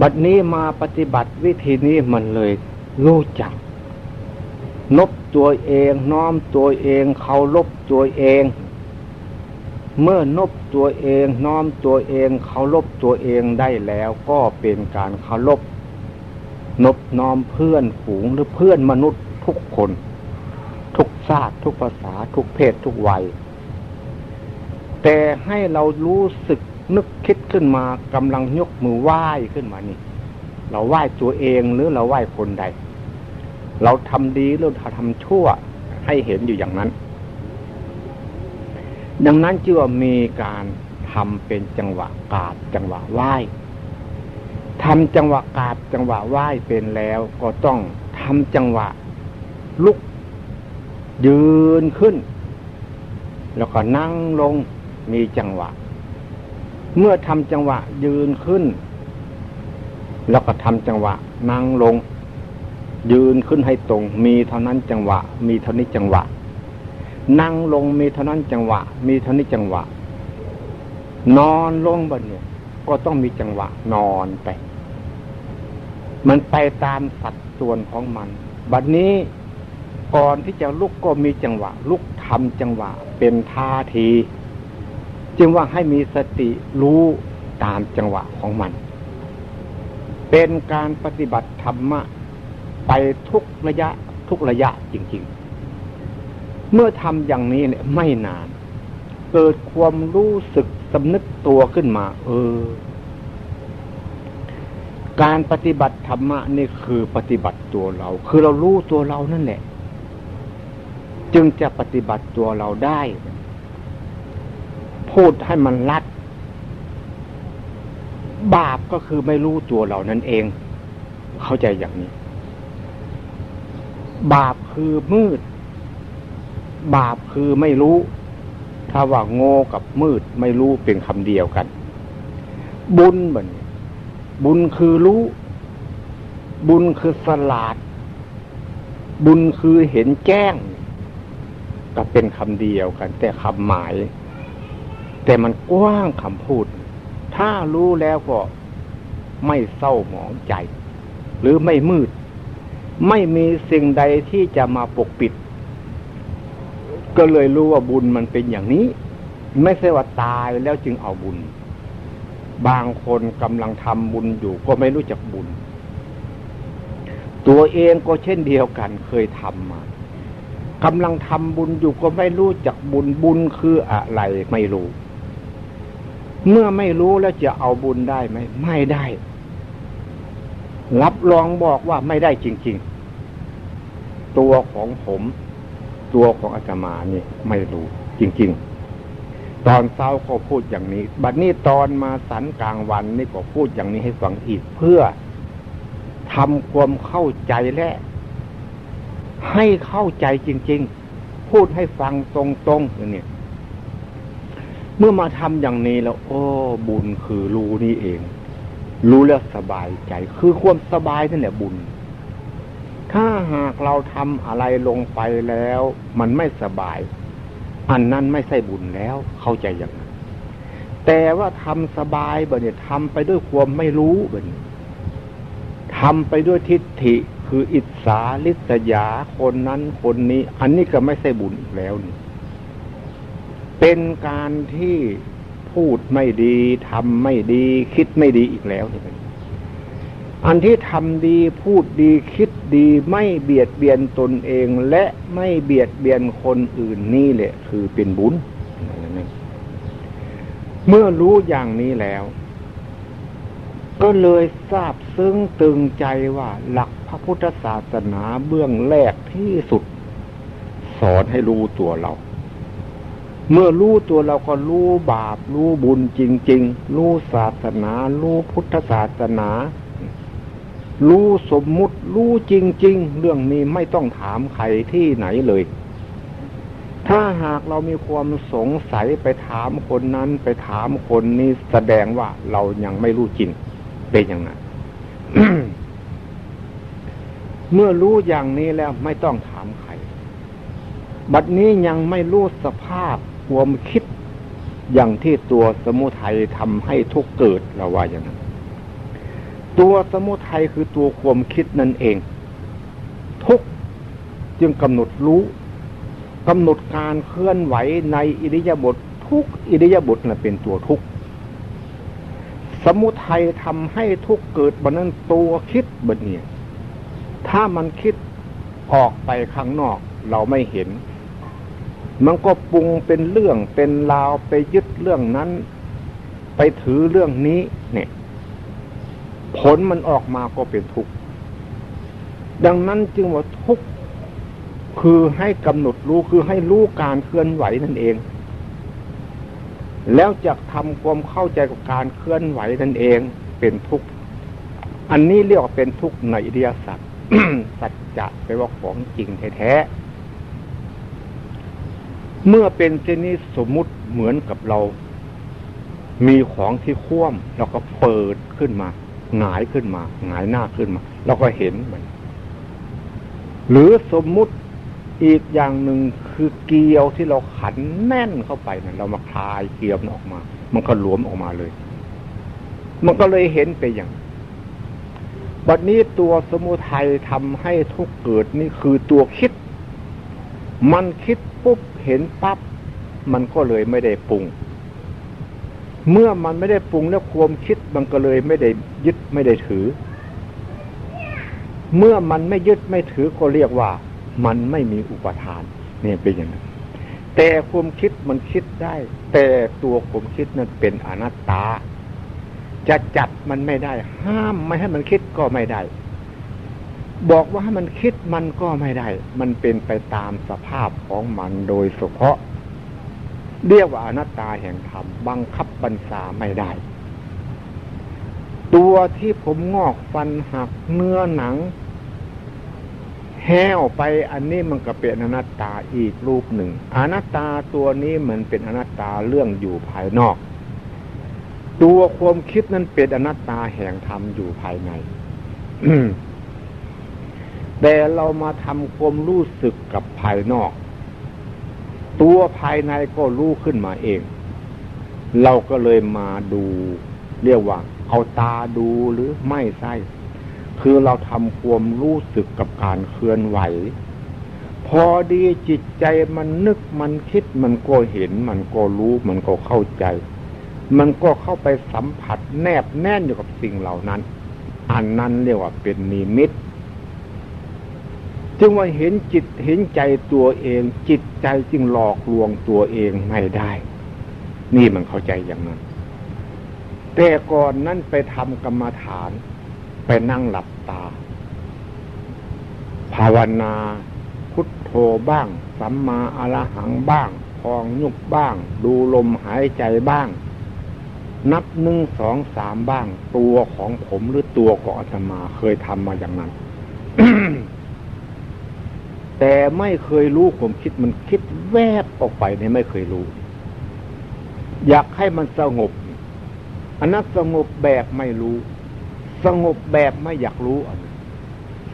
บัดนี้มาปฏิบัติวิธีนี้มันเลยรู้จัก นบตัวเองน้อมตัวเองเคารพตัวเอง เมื่อนบตัวเองน้อมตัวเองเคารพตัวเองได้แล้วก็เป็นการเคารพ นบน้อมเพื่อนฝูงหรือเพื่อนมนุษย์ทุกคน ทุกชาติทุกภาษาทุกเพศทุกวัย แต่ให้เรารู้สึกนึกคิดขึ้นมากำลังยกมือไหว้ขึ้นมานี่ เราไหว้ตัวเองหรือเราไหว้คนใด เราทำดีหรือเราทำชั่วให้เห็นอยู่อย่างนั้น ดังนั้นจึงมีการทำเป็นจังหวะกาบจังหวะไหว้ ทำจังหวะกราบจังหวะไหว้เป็นแล้ว ก็ต้องทำจังหวะ ลุก ยืนขึ้น แล้วก็นั่งลงมีจังหวะ เมื่อทำจังหวะยืนขึ้น แล้วก็ทำจังหวะ นั่งลง ยืนขึ้นให้ตรง มีเท่านั้นจังหวะ มีเท่านี้จังหวะ นั่งลงมีเท่านั้นจังหวะ มีเท่านี้จังหวะ นอนลงบนเนี่ยก็ต้องมีจังหวะนอนไป มันไปตามสัดส่วนของมัน บัดนี้ก่อนที่จะลุกก็มีจังหวะ ลุกทำจังหวะ เป็นท่าที จึงว่าให้มีสติรู้ตามจังหวะของมัน เป็นการปฏิบัติธรรมะ ไปทุกระยะทุกระยะจริง ๆ เมื่อทำอย่างนี้เนี่ยไม่นาน เกิดความรู้สึกสำนึกตัวขึ้นมา เออ การปฏิบัติธรรมะนี่คือปฏิบัติตัวเรา คือเรารู้ตัวเรานั่นแหละ จึงจะปฏิบัติตัวเราได้ พูดให้มันรัด บาปก็คือไม่รู้ตัวเรานั่นเอง เข้าใจอย่างนี้ บาปคือมืด บาปคือไม่รู้ ถ้าว่าโง่กับมืดไม่รู้เป็นคำเดียวกัน บุญเหมือน บุญคือรู้ บุญคือสลาด บุญคือเห็นแจ้ง ก็เป็นคำเดียวกัน แต่คำหมาย แต่มันกว้างคำพูด ถ้ารู้แล้วก็ไม่เศร้าหมองใจ หรือไม่มืด ไม่มีสิ่งใดที่จะมาปกปิด ก็เลยรู้ว่าบุญมันเป็นอย่างนี้ ไม่ใช่ว่าตายแล้วจึงเอาบุญ บางคนกำลังทำบุญอยู่ก็ไม่รู้จักบุญ ตัวเองก็เช่นเดียวกันเคยทำมากำลังทำบุญอยู่ก็ไม่รู้จักบุญบุญคืออะไรไม่รู้ เมื่อไม่รู้แล้วจะเอาบุญได้ไหมไม่ได้รับรองบอกว่าไม่ได้จริง ๆ ตัวของผม ตัวของอาตมานี่ไม่รู้จริง ๆ ตอนเช้าก็พูดอย่างนี้ บัดนี้ตอนมาสันกลางวันนี่ก็พูดอย่างนี้ให้ฟังอีกเพื่อทำความเข้าใจและ ให้เข้าใจจริง ๆ พูดให้ฟังตรงๆอย่างนี้เมื่อมาทำอย่างนี้แล้ว โอ้ บุญคือรู้นี่เอง รู้แล้วสบายใจ คือความสบายนั่นแหละบุญ ถ้าหากเราทำอะไรลงไปแล้ว มันไม่สบาย อันนั้นไม่ใช่บุญแล้ว เข้าใจอย่างนั้น แต่ว่าทำสบายบ่เนี่ยทำไปด้วยความไม่รู้บ่เนี่ยทำไปด้วยทิฏฐิคืออิจฉาลิษยาคนนั้นคนนี้ อันนี้ก็ไม่ใช่บุญอีกแล้วนี่ เป็นการที่พูดไม่ดีทำไม่ดี คิดไม่ดีอีกแล้วนี่ อันที่ทำดีพูดดีคิดดีไม่เบียดเบียนตนเอง และไม่เบียดเบียนคนอื่นนี่แหละ คือเป็นบุญ เมื่อรู้อย่างนี้แล้ว ก็เลยทราบซึ้งตึงใจว่าหลักพระพุทธศาสนาเบื้องแรกที่สุด สอนให้รู้ตัวเรา เมื่อรู้ตัวเราก็รู้บาป รู้บุญจริง ๆ รู้ศาสนา รู้พุทธศาสนา รู้สมมุติ รู้จริง ๆ เรื่องนี้ไม่ต้องถามใครที่ไหนเลย ถ้าหากเรามีความสงสัยไปถามคนนั้นไปถามคนนี้แสดงว่าเรายังไม่รู้จริง เป็นอย่างนั้นเมื่อรู้อย่างนี้แล้วไม่ต้องถามใคร บัดนี้ยังไม่รู้สภาพความคิดอย่างที่ตัวสมุทัยทำให้ทุกเกิดเราว่าอย่างนั้น ตัวสมุทัยคือตัวความคิดนั่นเอง ทุกจึงกำหนดรู้กำหนดการเคลื่อนไหวในอิริยาบถททุกอิริยาบถนั่นเป็นตัวทุกสมุทัยทำให้ทุกเกิดบนนั้นตัวคิดบนเนี่ยถ้ามันคิดออกไปข้างนอกเราไม่เห็น มันก็ปรุงเป็นเรื่องเป็นราวไปยึดเรื่องนั้น ไปถือเรื่องนี้เนี่ย ผลมันออกมาก็เป็นทุกข์ ดังนั้นจึงว่าทุกข์คือให้กำหนดรู้คือให้รู้การเคลื่อนไหวนั่นเอง แล้วจะทำความเข้าใจกับการเคลื่อนไหวนั่นเองเป็นทุกข์ อันนี้เรียกว่าเป็นทุกข์ในอิริยสัจสัจจะแปว่าของจริงแท้ๆ เมื่อเป็นเช่นนี้สมมุติเหมือนกับเรา มีของที่คว่ำเราก็เปิดขึ้นมา หงายขึ้นมาหงายหน้าขึ้นมาเราก็เห็นมันหรือสมมุติอีกอย่างหนึ่งคือเกลียวที่เราขันแน่นเข้าไปนะ่ะเรามาคลายเกลียวมันออกมา มันก็หลวมออกมาเลย มันก็เลยเห็นไปอย่างบัดนี้ตัวสมุทัยทำให้ทุกเกิดนี่คือตัวคิด มันคิดปุ๊บเห็นปั๊บมันก็เลยไม่ได้ปรุง เมื่อมันไม่ได้ปรุงแล้วความคิดมันก็เลยไม่ได้ยึดไม่ได้ถือ เมื่อมันไม่ยึดไม่ถือก็เรียกว่า มันไม่มีอุปทานเนี่ยเป็นอย่างนั้นแต่ความคิดมันคิดได้ แต่ตัวความคิดนั้นเป็นอนัตตา จะจับมันไม่ได้ ห้ามไม่ให้มันคิดก็ไม่ได้ บอกว่าให้มันคิดมันก็ไม่ได้ มันเป็นไปตามสภาพของมันโดยเฉพาะ เรียกว่าอนัตตาแห่งธรรมบังคับบัญชาไม่ได้ ตัวที่ผมงอกฟันหักเนื้อหนัง แห้วไปอันนี้มันก็เป็นอนัตตาอีกรูปหนึ่ง อนัตตาตัวนี้เหมือนเป็นอนัตตาเรื่องอยู่ภายนอก ตัวความคิดนั้นเป็นอนัตตาแห่งธรรมอยู่ภายในแต่เรามาทำความรู้สึกกับภายนอก ตัวภายในก็รู้ขึ้นมาเอง เราก็เลยมาดู เรียกว่า เอาตาดูหรือไม่ใช่คือเราทำความรู้สึกกับการเคลื่อนไหว พอดีจิตใจมันนึกมันคิดมันก็เห็น มันก็รู้มันก็เข้าใจ มันก็เข้าไปสัมผัสแนบแน่นอยู่กับสิ่งเหล่านั้น อันนั้นเรียกว่าเป็นนิมิต จึงว่าเห็นจิตเห็นใจตัวเอง จิตใจจึงหลอกลวงตัวเองไม่ได้ นี่มันเข้าใจอย่างนั้น แต่ก่อนนั้นไปทำกรรมฐาน ไปนั่งหลับตา ภาวนาพุทโธบ้าง สัมมาอรหังบ้าง พองยุบบ้าง ดูลมหายใจบ้าง นับหนึ่งสองสามบ้าง ตัวของผมหรือตัวของอาตมาเคยทำมาอย่างนั้น แต่ไม่เคยรู้ผมคิดมันคิดแวบออกไปเนี่ยไม่เคยรู้ อยากให้มันสงบ อันนั้นสงบแบบไม่รู้ สงบแบบไม่อยากรู้อัน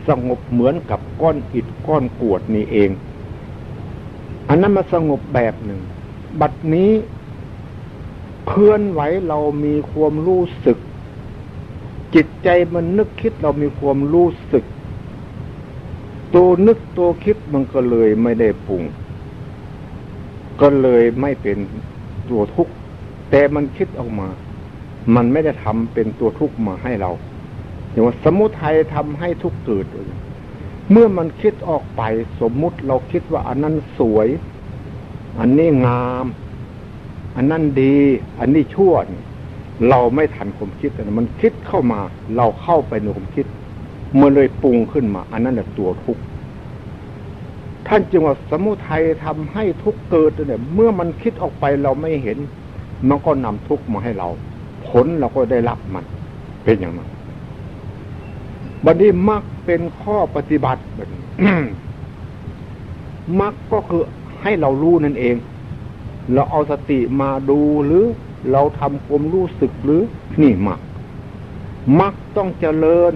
สงบเหมือนกับก้อนอิฐก้อนกวดนี่เอง อันนั้นมาสงบแบบหนึ่ง บัดนี้เคลื่อนไหวเรามีความรู้สึก จิตใจมันนึกคิดเรามีความรู้สึก ตัวนึกตัวคิดมันก็เลยไม่ได้ปรุง ก็เลยไม่เป็นตัวทุกข์แต่มันคิดออกมา มันไม่ได้ทำเป็นตัวทุกข์มาให้เราอย่างว่าสมุทัยทำให้ทุกข์เกิด เมื่อมันคิดออกไปสมมุติเราคิดว่าอันนั้นสวย อันนี้งาม อันนั้นดี อันนี้ชั่วเราไม่ทันความคิดแต่มันคิดเข้ามา เราเข้าไปในความคิด มื่อเลยปรุงขึ้นมา อันนั้นแหละตัวทุกข์ท่านจึงว่าสมุทัยทำให้ทุกข์เกิดเนี่ยเมื่อมันคิดออกไปเราไม่เห็น มันก็นำทุกข์มาให้เรา ผลเราก็ได้รับมัน เป็นอย่างนั้นบัดนี้มักเป็นข้อปฏิบัติมักก็คือให้เรารู้นั่นเอง เราเอาสติมาดูหรือเราทำความรู้สึกหรือนี่มักมักต้องเจริญ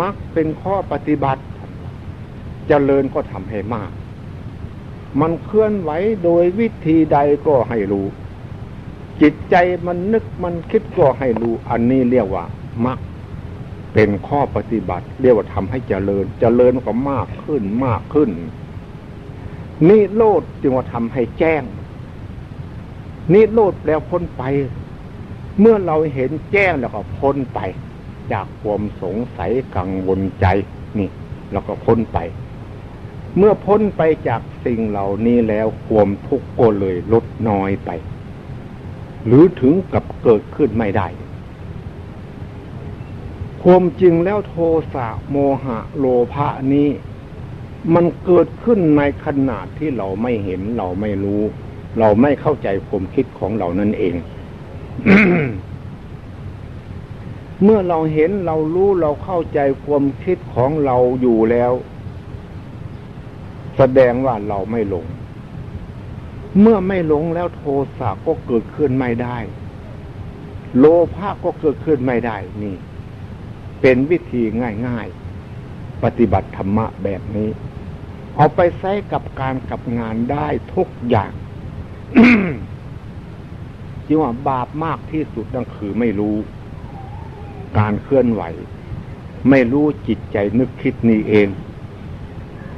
มักเป็นข้อปฏิบัติเจริญก็ทำให้มาก มันเคลื่อนไหวโดยวิธีใดก็ให้รู้ จิตใจมันนึกมันคิดก็ให้รู้ อันนี้เรียกว่า มักเป็นข้อปฏิบัติ เรียกว่าทำให้เจริญ เจริญก็มากขึ้นมากขึ้นนี่โลดจึงว่าทำให้แจ้งนิโรธแล้วพ้นไป เมื่อเราเห็นแจ้งแล้วก็พ้นไป จากความสงสัยกังวลใจนี่ แล้วก็พ้นไป เมื่อพ้นไปจากสิ่งเหล่านี้แล้วความทุกข์ก็เลยลดน้อยไป หรือถึงกับเกิดขึ้นไม่ได้ ความจริงแล้วโทสะโมหะโลภะนี้ มันเกิดขึ้นในขณะที่เราไม่เห็นเราไม่รู้ เราไม่เข้าใจความคิดของเรานั่นเอง เมื่อเราเห็นเรารู้เราเข้าใจความคิดของเราอยู่แล้ว แสดงว่าเราไม่หลง เมื่อไม่หลงแล้วโทสะก็เกิดขึ้นไม่ได้ โลภะก็เกิดขึ้นไม่ได้นี่ เป็นวิธีง่ายๆ ปฏิบัติธรรมะแบบนี้ เอาไปใช้กับการกับงานได้ทุกอย่างที่ว่าบาปมากที่สุดนั่นคือไม่รู้ การเคลื่อนไหว ไม่รู้จิตใจนึกคิดนี่เอง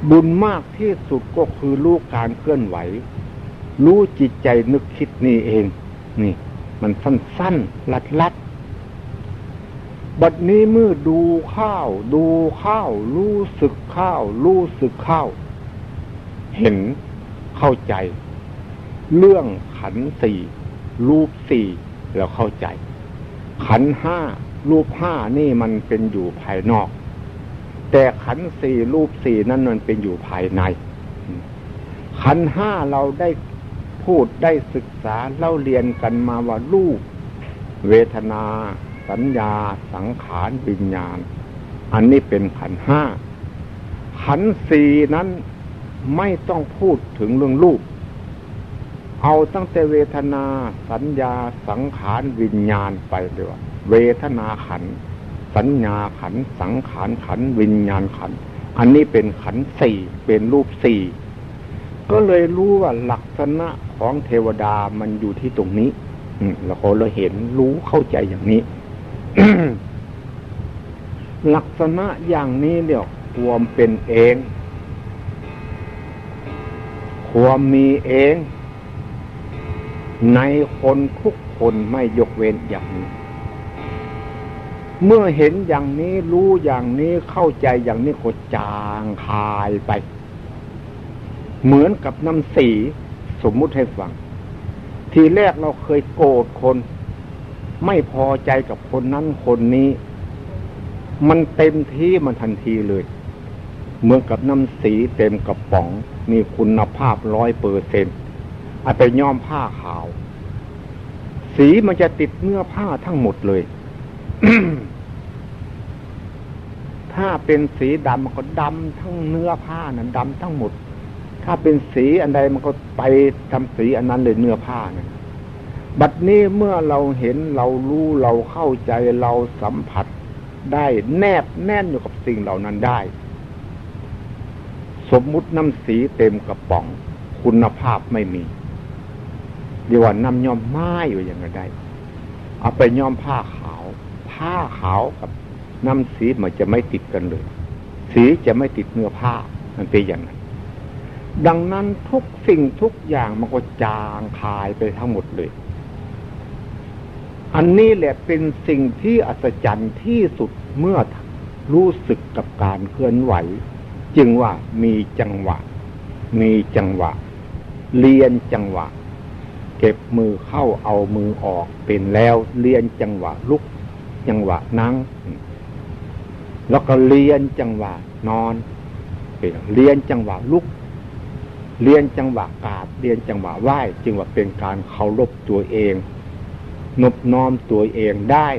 บุญมากที่สุดก็คือรู้การเคลื่อนไหว รู้จิตใจนึกคิดนี่เอง นี่ มันสั้นๆลัดๆบัดนี้เมื่อดูข้าว ดูข้าว รู้สึกข้าว รู้สึกข้าว เห็นเข้าใจ เรื่องขันสี่รูปสี่เราเข้าใจ ขันห้า รูปห้านี่มันเป็นอยู่ภายนอก แต่ขันสี่รูปสี่นั้นมันเป็นอยู่ภายใน ขันห้าเราได้พูดได้ศึกษาเล่าเรียนกันมาว่ารูป เวทนา สัญญา สังขารวิญญาณ อันนี้เป็นขันห้าขันสี่นั้นไม่ต้องพูดถึงเรื่องรูป เอาตั้งแต่เวทนา สัญญาสังขารวิญญาณไปเลยว่า เวทนาขัน สัญญาขัน สังขารขัน วิญญาณขัน อันนี้เป็นขันสี่เป็นรูปสี่ก็เลยรู้ว่าลักษณะของเทวดามันอยู่ที่ตรงนี้แล้วเราเห็นรู้เข้าใจอย่างนี้ลักษณะอย่างนี้เรียกความเป็นเอง ความมีเอง ในคนทุกคนไม่ยกเว้นอย่างนี้ เมื่อเห็นอย่างนี้รู้อย่างนี้เข้าใจอย่างนี้ก็จางคายไป เหมือนกับน้ำสีสมมุติให้ฟัง ทีแรกเราเคยโกรธคน ไม่พอใจกับคนนั้นคนนี้ มันเต็มที่มันทันทีเลย เหมือนกับน้ำสีเต็มกระป๋อง มีคุณภาพร้อยเปอร์เซ็นต์เอาไปย้อมผ้าขาว สีมันจะติดเนื้อผ้าทั้งหมดเลย ถ้าเป็นสีดำมันก็ดำทั้งเนื้อผ้านั้นดำทั้งหมด ถ้าเป็นสีอันใดมันก็ไปทำสีอันนั้นเลยเนื้อผ้าเนี่ยบัดนี้เมื่อเราเห็นเรารู้เราเข้าใจเราสัมผัสได้แนบแน่นอยู่กับสิ่งเหล่านั้นได้ สมมุติน้ำสีเต็มกระป๋อง คุณภาพไม่มีเดี๋ยวน้ำย้อมไม้อยู่อย่างไรได้ เอาไปย้อมผ้าข ผ้าขาวกับน้ำสีมันจะไม่ติดกันเลย สีจะไม่ติดเนื้อผ้ามันเป็นอย่างนั้น ดังนั้นทุกสิ่งทุกอย่างมันก็จางคายไปทั้งหมดเลย อันนี้แหละเป็นสิ่งที่อัศจรรย์ที่สุดเมื่อรู้สึกกับการเคลื่อนไหว จึงว่ามีจังหวะ มีจังหวะ เรียนจังหวะ เก็บมือเข้าเอามือออกเป็นแล้วเรียนจังหวะลุก จังหวะนั่ง แล้วก็เรียนจังหวะนอน เรียนจังหวะลุก เรียนจังหวะกาบเรียนจังหวะไหว้จึงว่าเป็นการเคารพตัวเองนบน้อมตัวเองได้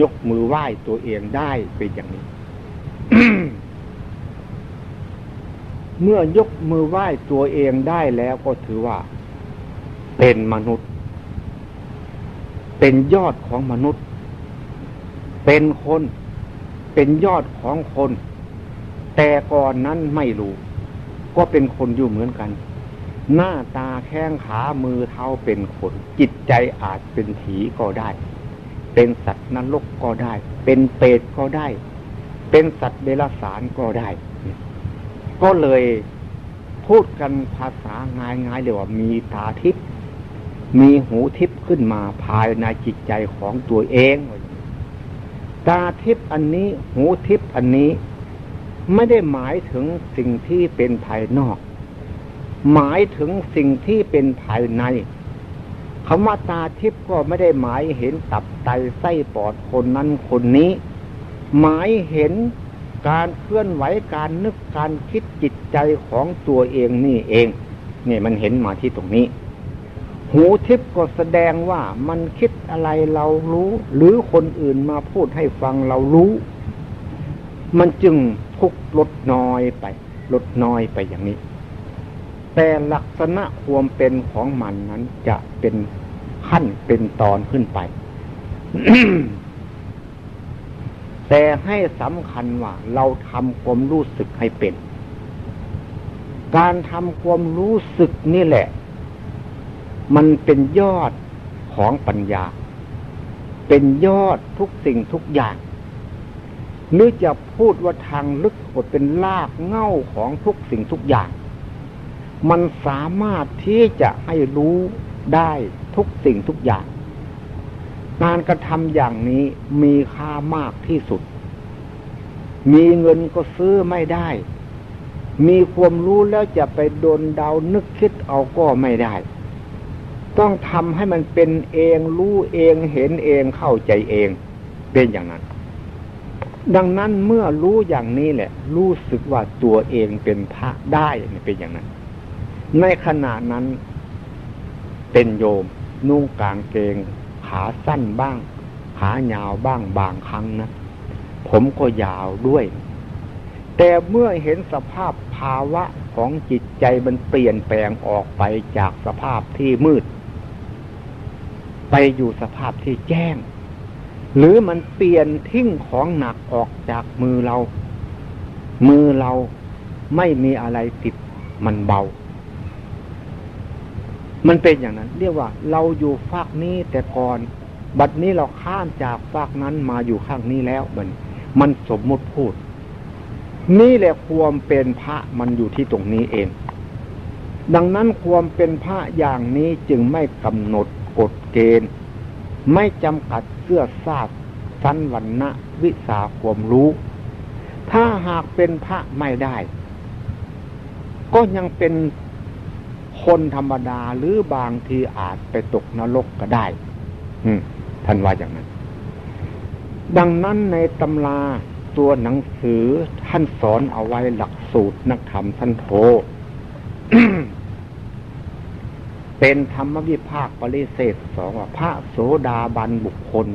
ยกมือไหว้ตัวเองได้เป็นอย่างนี้ เมื่อยกมือไหว้ตัวเองได้แล้วก็ถือว่า เป็นมนุษย์ เป็นยอดของมนุษย์ เป็นคนเป็นยอดของคน แต่ก่อนนั้นไม่รู้ ก็เป็นคนอยู่เหมือนกัน หน้าตาแข้งขามือเท้าเป็นคน จิตใจอาจเป็นผีก็ได้ เป็นสัตว์นรกก็ได้ เป็นเปรตก็ได้ เป็นสัตว์เดรัจฉานก็ได้ ก็เลยพูดกันภาษาง่ายๆเลยว่ามีตาทิพย์มีหูทิพย์ขึ้นมาภายในจิตใจของตัวเอง ตาทิพย์อันนี้ หูทิพย์อันนี้ ไม่ได้หมายถึงสิ่งที่เป็นภายนอก หมายถึงสิ่งที่เป็นภายในคำว่าตาทิพย์ก็ไม่ได้หมายเห็นตับไตไส้ปอดคนนั้นคนนี้ หมายเห็นการเคลื่อนไหวการนึกการคิดจิตใจของตัวเองนี่เอง เนี่ยมันเห็นมาที่ตรงนี้ หูทิพย์ก็แสดงว่ามันคิดอะไรเรารู้ หรือคนอื่นมาพูดให้ฟังเรารู้ มันจึงทุกลดน้อยไป ลดน้อยไปอย่างนี้ แต่ลักษณะความเป็นของมันนั้นจะเป็นขั้นเป็นตอนขึ้นไป แต่ให้สำคัญว่า เราทำความรู้สึกให้เป็น การทำความรู้สึกนี่แหละ มันเป็นยอดของปัญญา เป็นยอดทุกสิ่งทุกอย่าง หรือจะพูดว่าทางลึกหดเป็นลากเง่าของทุกสิ่งทุกอย่าง มันสามารถที่จะให้รู้ได้ทุกสิ่งทุกอย่าง การกระทำอย่างนี้มีค่ามากที่สุด มีเงินก็ซื้อไม่ได้ มีความรู้แล้วจะไปโดนเดานึกคิดเอาก็ไม่ได้ ต้องทำให้มันเป็นเองรู้เองเห็นเองเข้าใจเองเป็นอย่างนั้น ดังนั้นเมื่อรู้อย่างนี้แหละ รู้สึกว่าตัวเองเป็นพระได้เป็นอย่างนั้น ในขณะนั้นเป็นโยม นุ่งกางเกง ขาสั้นบ้าง ขายาวบ้างบางครั้งนะผมก็ยาวด้วย แต่เมื่อเห็นสภาพภาวะของจิตใจมันเปลี่ยนแปลงออกไปจากสภาพที่มืด ไปอยู่สภาพที่แจ้ง หรือมันเปลี่ยนทิ้งของหนักออกจากมือเรา มือเราไม่มีอะไรติดมันเบา มันเป็นอย่างนั้น เรียกว่า เราอยู่ฝากนี้แต่ก่อน บัดนี้เราข้ามจากฝากนั้นมาอยู่ข้างนี้แล้วมันมันสมมุติพูด นี่แหละความเป็นพระมันอยู่ที่ตรงนี้เอง ดังนั้นความเป็นพระอย่างนี้จึงไม่กำหนด กฎเกณฑ์ ไม่จำกัดเสื้อซาดสันวันณะวิสาความรู้ ถ้าหากเป็นพระไม่ได้ ก็ยังเป็นคนธรรมดาหรือบางทีอาจไปตกนรกก็ได้ท่านว่าอย่างนั้น ดังนั้นในตำราตัวหนังสือท่านสอนเอาไว้หลักสูตรนักธรรมท่านโท เป็นธรรมวิภาคปริเศษสองว่าพระโสดาบันบุคคล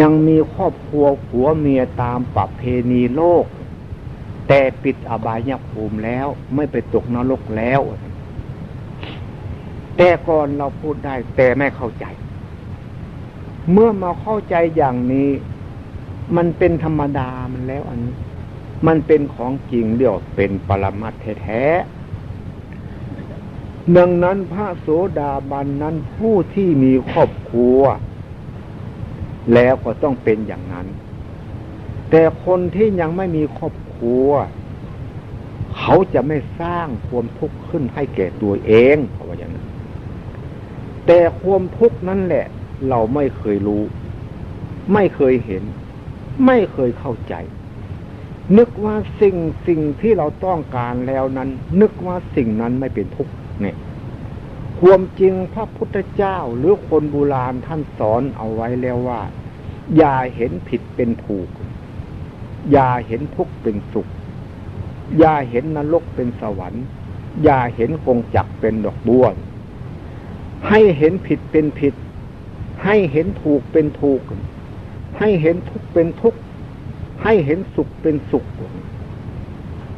ยังมีครอบครัวผัวเมียตามประเพณีโลก แต่ปิดอบายภูมิแล้วไม่ไปตกนรกแล้ว แต่ก่อนเราพูดได้แต่ไม่เข้าใจ เมื่อมาเข้าใจอย่างนี้ มันเป็นธรรมดามันแล้วอันนี้ มันเป็นของจริงเรียกเป็นปรมัตแท้ๆ ดังนั้นพระโสดาบันนั้นผู้ที่มีครอบครัว แล้วก็ต้องเป็นอย่างนั้น แต่คนที่ยังไม่มีครอบครัว เขาจะไม่สร้างความทุกข์ขึ้นให้แก่ตัวเองเพราะว่าอย่างนั้น แต่ความทุกข์นั่นแหละ เราไม่เคยรู้ ไม่เคยเห็น ไม่เคยเข้าใจนึกว่าสิ่งสิ่งที่เราต้องการแล้วนั้น นึกว่าสิ่งนั้นไม่เป็นทุกข์ เนี่ยความจริงพระพุทธเจ้าหรือคนโบราณท่านสอนเอาไว้แล้วว่า อย่าเห็นผิดเป็นถูก อย่าเห็นทุกข์เป็นสุข อย่าเห็นนรกเป็นสวรรค์ อย่าเห็นกงจักเป็นดอกบัวให้เห็นผิดเป็นผิด ให้เห็นถูกเป็นถูก ให้เห็นทุกเป็นทุกให้เห็นสุขเป็นสุข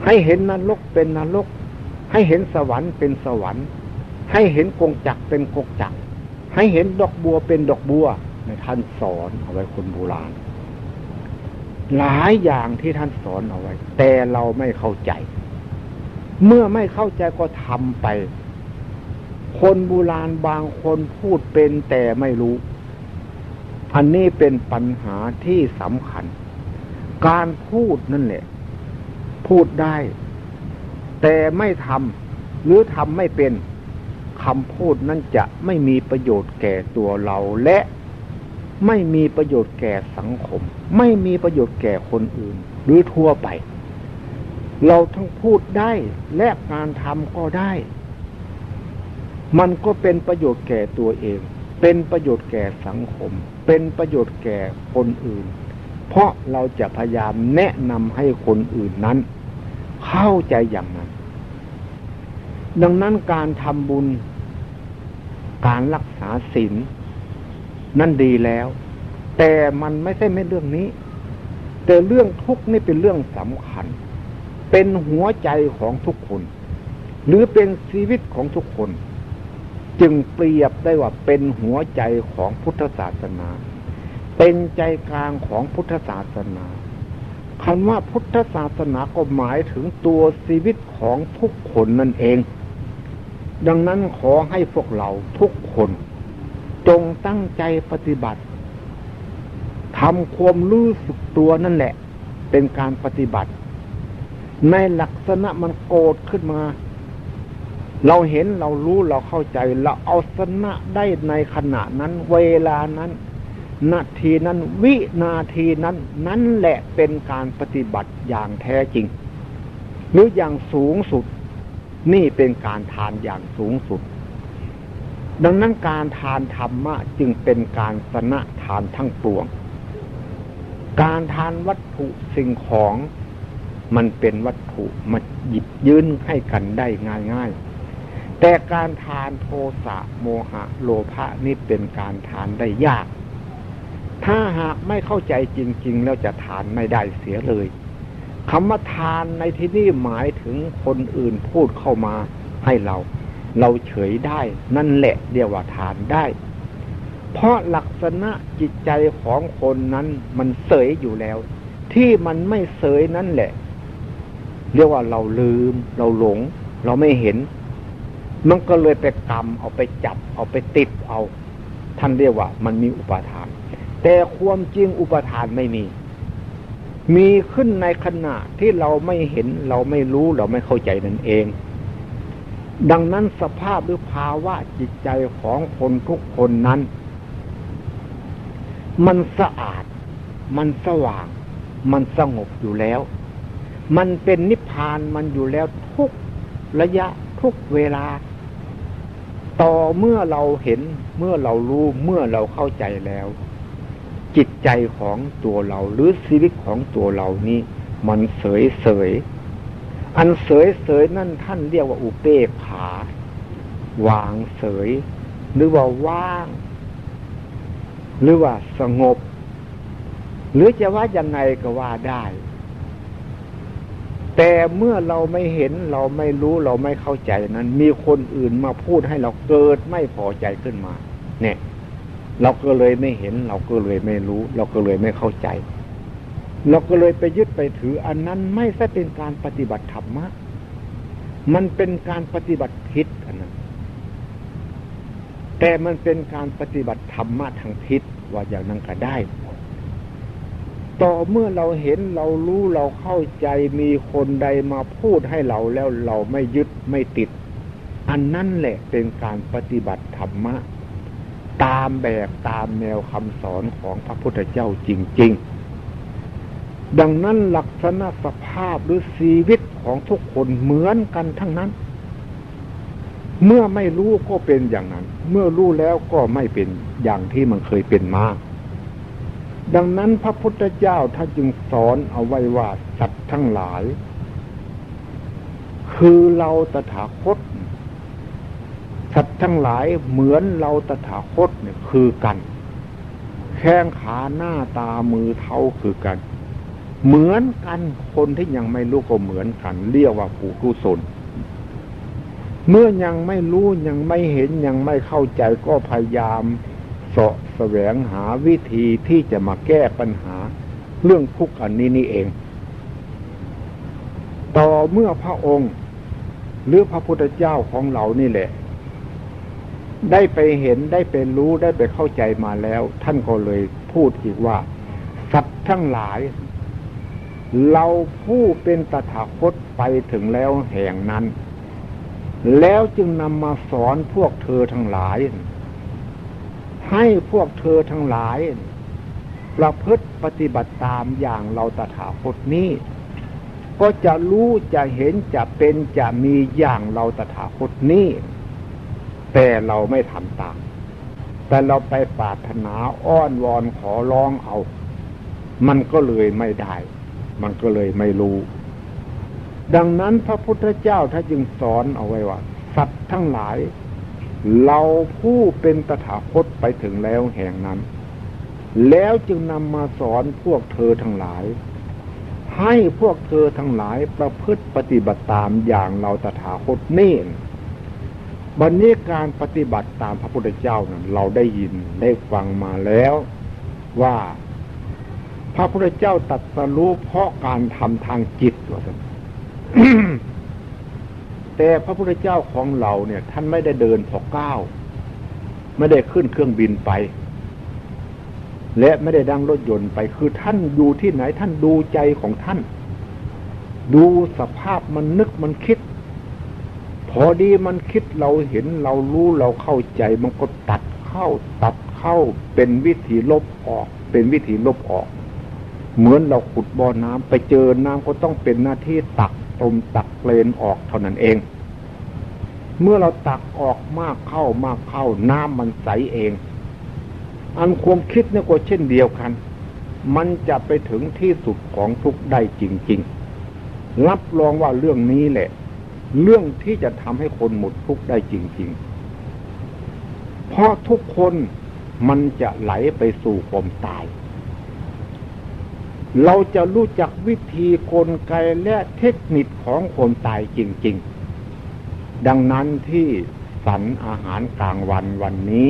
ให้เห็นนรกเป็นนรก ให้เห็นสวรรค์เป็นสวรรค์ ให้เห็นกงจักเป็นกงจักให้เห็นดอกบัวเป็นดอกบัวในท่านสอนเอาไว้คนโบราณ หลายอย่างที่ท่านสอนเอาไว้ แต่เราไม่เข้าใจ เมื่อไม่เข้าใจก็ทำไป คนโบราณบางคนพูดเป็นแต่ไม่รู้ อันนี้เป็นปัญหาที่สำคัญ การพูดนั่นแหละ พูดได้ แต่ไม่ทำหรือทำไม่เป็นคำพูดนั้นจะไม่มีประโยชน์แก่ตัวเราและไม่มีประโยชน์แก่สังคม ไม่มีประโยชน์แก่คนอื่น หรือทั่วไป เราทั้งพูดได้และการทำก็ได้ มันก็เป็นประโยชน์แก่ตัวเอง เป็นประโยชน์แก่สังคม เป็นประโยชน์แก่คนอื่น เพราะเราจะพยายามแนะนำให้คนอื่นนั้น เข้าใจอย่างนั้น ดังนั้นการทำบุญ การรักษาศีลนั่นดีแล้ว แต่มันไม่ใช่ไม่เรื่องนี้ แต่เรื่องทุกข์นี่เป็นเรื่องสำคัญ เป็นหัวใจของทุกคน หรือเป็นชีวิตของทุกคน จึงเปรียบได้ว่าเป็นหัวใจของพุทธศาสนา เป็นใจกลางของพุทธศาสนา คำว่าพุทธศาสนาก็หมายถึงตัวชีวิตของทุกคนนั่นเอง ดังนั้นขอให้พวกเราทุกคน จงตั้งใจปฏิบัติทำความรู้สึกตัวนั่นแหละ เป็นการปฏิบัติ ในลักษณะมันโกรธขึ้นมา เราเห็นเรารู้เราเข้าใจเราเอาชนะได้ในขณะนั้น เวลานั้น นาทีนั้นวินาทีนั้น นั่นแหละเป็นการปฏิบัติอย่างแท้จริง หรืออย่างสูงสุด นี่เป็นการทานอย่างสูงสุด ดังนั้นการทานธรรมะจึงเป็นการสนะทานทั้งปวง การทานวัตถุสิ่งของมันเป็นวัตถุมาหยิบยื่นให้กันได้ง่ายๆ แต่การทานโทสะโมหะ โลภะนี่เป็นการทานได้ยาก ถ้าหากไม่เข้าใจจริง ๆ แล้วจะทานไม่ได้เสียเลยคำว่าทานในที่นี้หมายถึงคนอื่นพูดเข้ามาให้เรา เราเฉยได้ นั่นแหละเรียกว่าทานได้ เพราะลักษณะจิตใจของคนนั้นมันเสยอยู่แล้ว ที่มันไม่เสยนั่นแหละ เรียกว่าเราลืม เราหลง เราไม่เห็น มันก็เลยไปกรรมเอาไปจับ เอาไปติดเอา ท่านเรียกว่า มันมีอุปาทาน แต่ความจริงอุปทานไม่มี มีขึ้นในขณะที่เราไม่เห็นเราไม่รู้เราไม่เข้าใจนั่นเอง ดังนั้นสภาพหรือภาวะจิตใจของคนทุกคนนั้น มันสะอาด มันสว่าง มันสงบอยู่แล้ว มันเป็นนิพพานมันอยู่แล้วทุกระยะทุกเวลา ต่อเมื่อเราเห็นเมื่อเรารู้เมื่อเราเข้าใจแล้ว จิตใจของตัวเราหรือชีวิตของตัวเรานี้ มันเสยเสยอันเสยเสยนั่นท่านเรียกว่าอุเปกขาวางเสย หรือว่าว่าง หรือว่าสงบ หรือจะว่ายังไงก็ว่าได้ แต่เมื่อเราไม่เห็นเราไม่รู้เราไม่เข้าใจนั้น มีคนอื่นมาพูดให้เราเกิดไม่พอใจขึ้นมา เนี่ย เราก็เลยไม่เห็น เราก็เลยไม่รู้ เราก็เลยไม่เข้าใจ เราก็เลยไปยึดไปถือ อันนั้นไม่ใช่เป็นการปฏิบัติธรรมะ มันเป็นการปฏิบัติผิดอันนั้น แต่มันเป็นการปฏิบัติธรรมะทางพิษว่าอย่างนั้นก็ได้ ต่อเมื่อเราเห็นเรารู้เราเข้าใจมีคนใดมาพูดให้เราแล้วเราไม่ยึดไม่ติด อันนั่นแหละเป็นการปฏิบัติธรรมะ ตามแบบตามแนวคำสอนของพระพุทธเจ้าจริง ๆ ดังนั้นลักษณะสภาพหรือชีวิตของทุกคนเหมือนกันทั้งนั้น เมื่อไม่รู้ก็เป็นอย่างนั้น เมื่อรู้แล้วก็ไม่เป็นอย่างที่มันเคยเป็นมาดังนั้นพระพุทธเจ้าท่านจึงสอนเอาไว้ว่าสัตว์ทั้งหลาย คือเราตถาคต สัตว์ทั้งหลายเหมือนเราตถาคตเนี่ยคือกัน แข้งขาหน้าตามือเท้าคือกัน เหมือนกันคนที่ยังไม่รู้ก็เหมือนกัน เรียกว่าผู้กุศลเมื่อยังไม่รู้ยังไม่เห็นยังไม่เข้าใจก็พยายามเสาะแสวงหาวิธีที่จะมาแก้ปัญหา เรื่องทุกข์อันนี้นี่เอง ต่อเมื่อพระองค์ หรือพระพุทธเจ้าของเรานี่แหละ ได้ไปเห็นได้ไปรู้ได้ไปเข้าใจมาแล้ว ท่านก็เลยพูดอีกว่า สัตว์ทั้งหลาย เราผู้เป็นตถาคตไปถึงแล้วแห่งนั้น แล้วจึงนำมาสอนพวกเธอทั้งหลาย ให้พวกเธอทั้งหลาย ประพฤติปฏิบัติตามอย่างเราตถาคตนี้ ก็จะรู้จะเห็นจะเป็นจะมีอย่างเราตถาคตนี้ แต่เราไม่ทำตาม แต่เราไปปรารถนาอ้อนวอนขอร้องเอา มันก็เลยไม่ได้ มันก็เลยไม่รู้ ดังนั้นพระพุทธเจ้าถ้าจึงสอนเอาไว้ว่า สัตว์ทั้งหลาย เราผู้เป็นตถาคตไปถึงแล้วแห่งนั้น แล้วจึงนำมาสอนพวกเธอทั้งหลายให้พวกเธอทั้งหลายประพฤติปฏิบัติตามอย่างเราตถาคตนี่ บันนี้การปฏิบัติตามพระพุทธเจ้านั้นเราได้ยินได้ฟังมาแล้วว่าพระพุทธเจ้าตัดสรู้เพราะการทำทางจิตว่าสัแต่พระพุทธเจ้าของเราเนี่ย ท่านไม่ได้เดินพอก้าวไม่ได้ขึ้นเครื่องบินไป และไม่ได้ดังรถยนต์ไป คือท่านอยู่ที่ไหนท่านดูใจของท่าน ดูสภาพมันนึกมันคิด พอดีมันคิดเราเห็นเรารู้เราเข้าใจ มันก็ตัดเข้า ตัดเข้าเป็นวิธีลบออก เป็นวิธีลบออก เหมือนเราขุดบ่อน้ำไปเจอน้ำก็ต้องเป็นหน้าที่ตักตมตักเลนออกเท่านั้นเอง เมื่อเราตักออกมากเข้ามากเข้า น้ำมันใสเอง อันความคิดนี่ก็เช่นเดียวกัน มันจะไปถึงที่สุดของทุกได้จริง ๆ รับรองว่าเรื่องนี้แหละ เรื่องที่จะทำให้คนหมดทุกข์ได้จริง ๆ เพราะทุกคนมันจะไหลไปสู่ความตาย เราจะรู้จักวิธีกลไกและเทคนิคของคนตายจริง ๆ ดังนั้นที่สันอาหารกลางวันวันนี้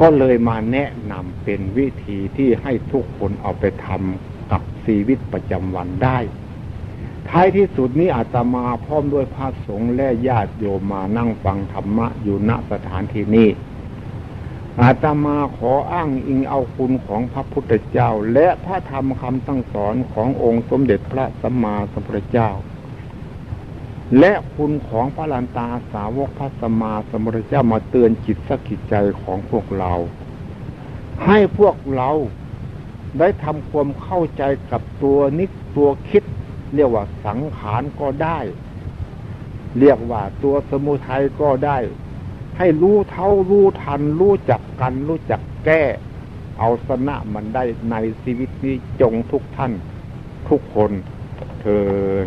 ก็เลยมาแนะนำเป็นวิธีที่ให้ทุกคนเอาไปทำกับชีวิตประจำวันได้ ท้ายที่สุดนี้อาตมาพร้อมด้วยพระสงฆ์และญาติโยมมานั่งฟังธรรมะอยู่ณสถานที่นี้อาตมาขออ้างอิงเอาคุณของพระพุทธเจ้า และพระธรรมคำตั้งสอนขององค์สมเด็จพระสัมมาสัมพุทธเจ้า และคุณของพระลันตาสาวกพระสัมมาสัมพุทธเจ้ามาเตือนจิตสกิจใจของพวกเรา ให้พวกเราได้ทำความเข้าใจกับตัวนิกตัวคิด เรียกว่าสังขารก็ได้ เรียกว่าตัวสมุทัยก็ได้ ให้รู้เท่ารู้ทัน รู้จักกัน รู้จักแก้ เอาชนะมันได้ในชีวิตนี้จงทุกท่าน ทุกคนเทิน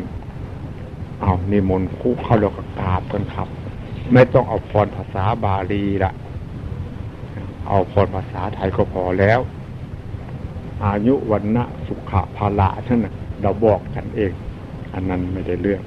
เอานิมนต์คุกเข้าเรากราบกันครับ ไม่ต้องเอาพรภาษาบาลีละเอาพรภาษาไทยก็พอแล้ว อายุวันนะสุขภาละท่าน เราบอกกันเอง อันนั้นไม่ได้เรื่อง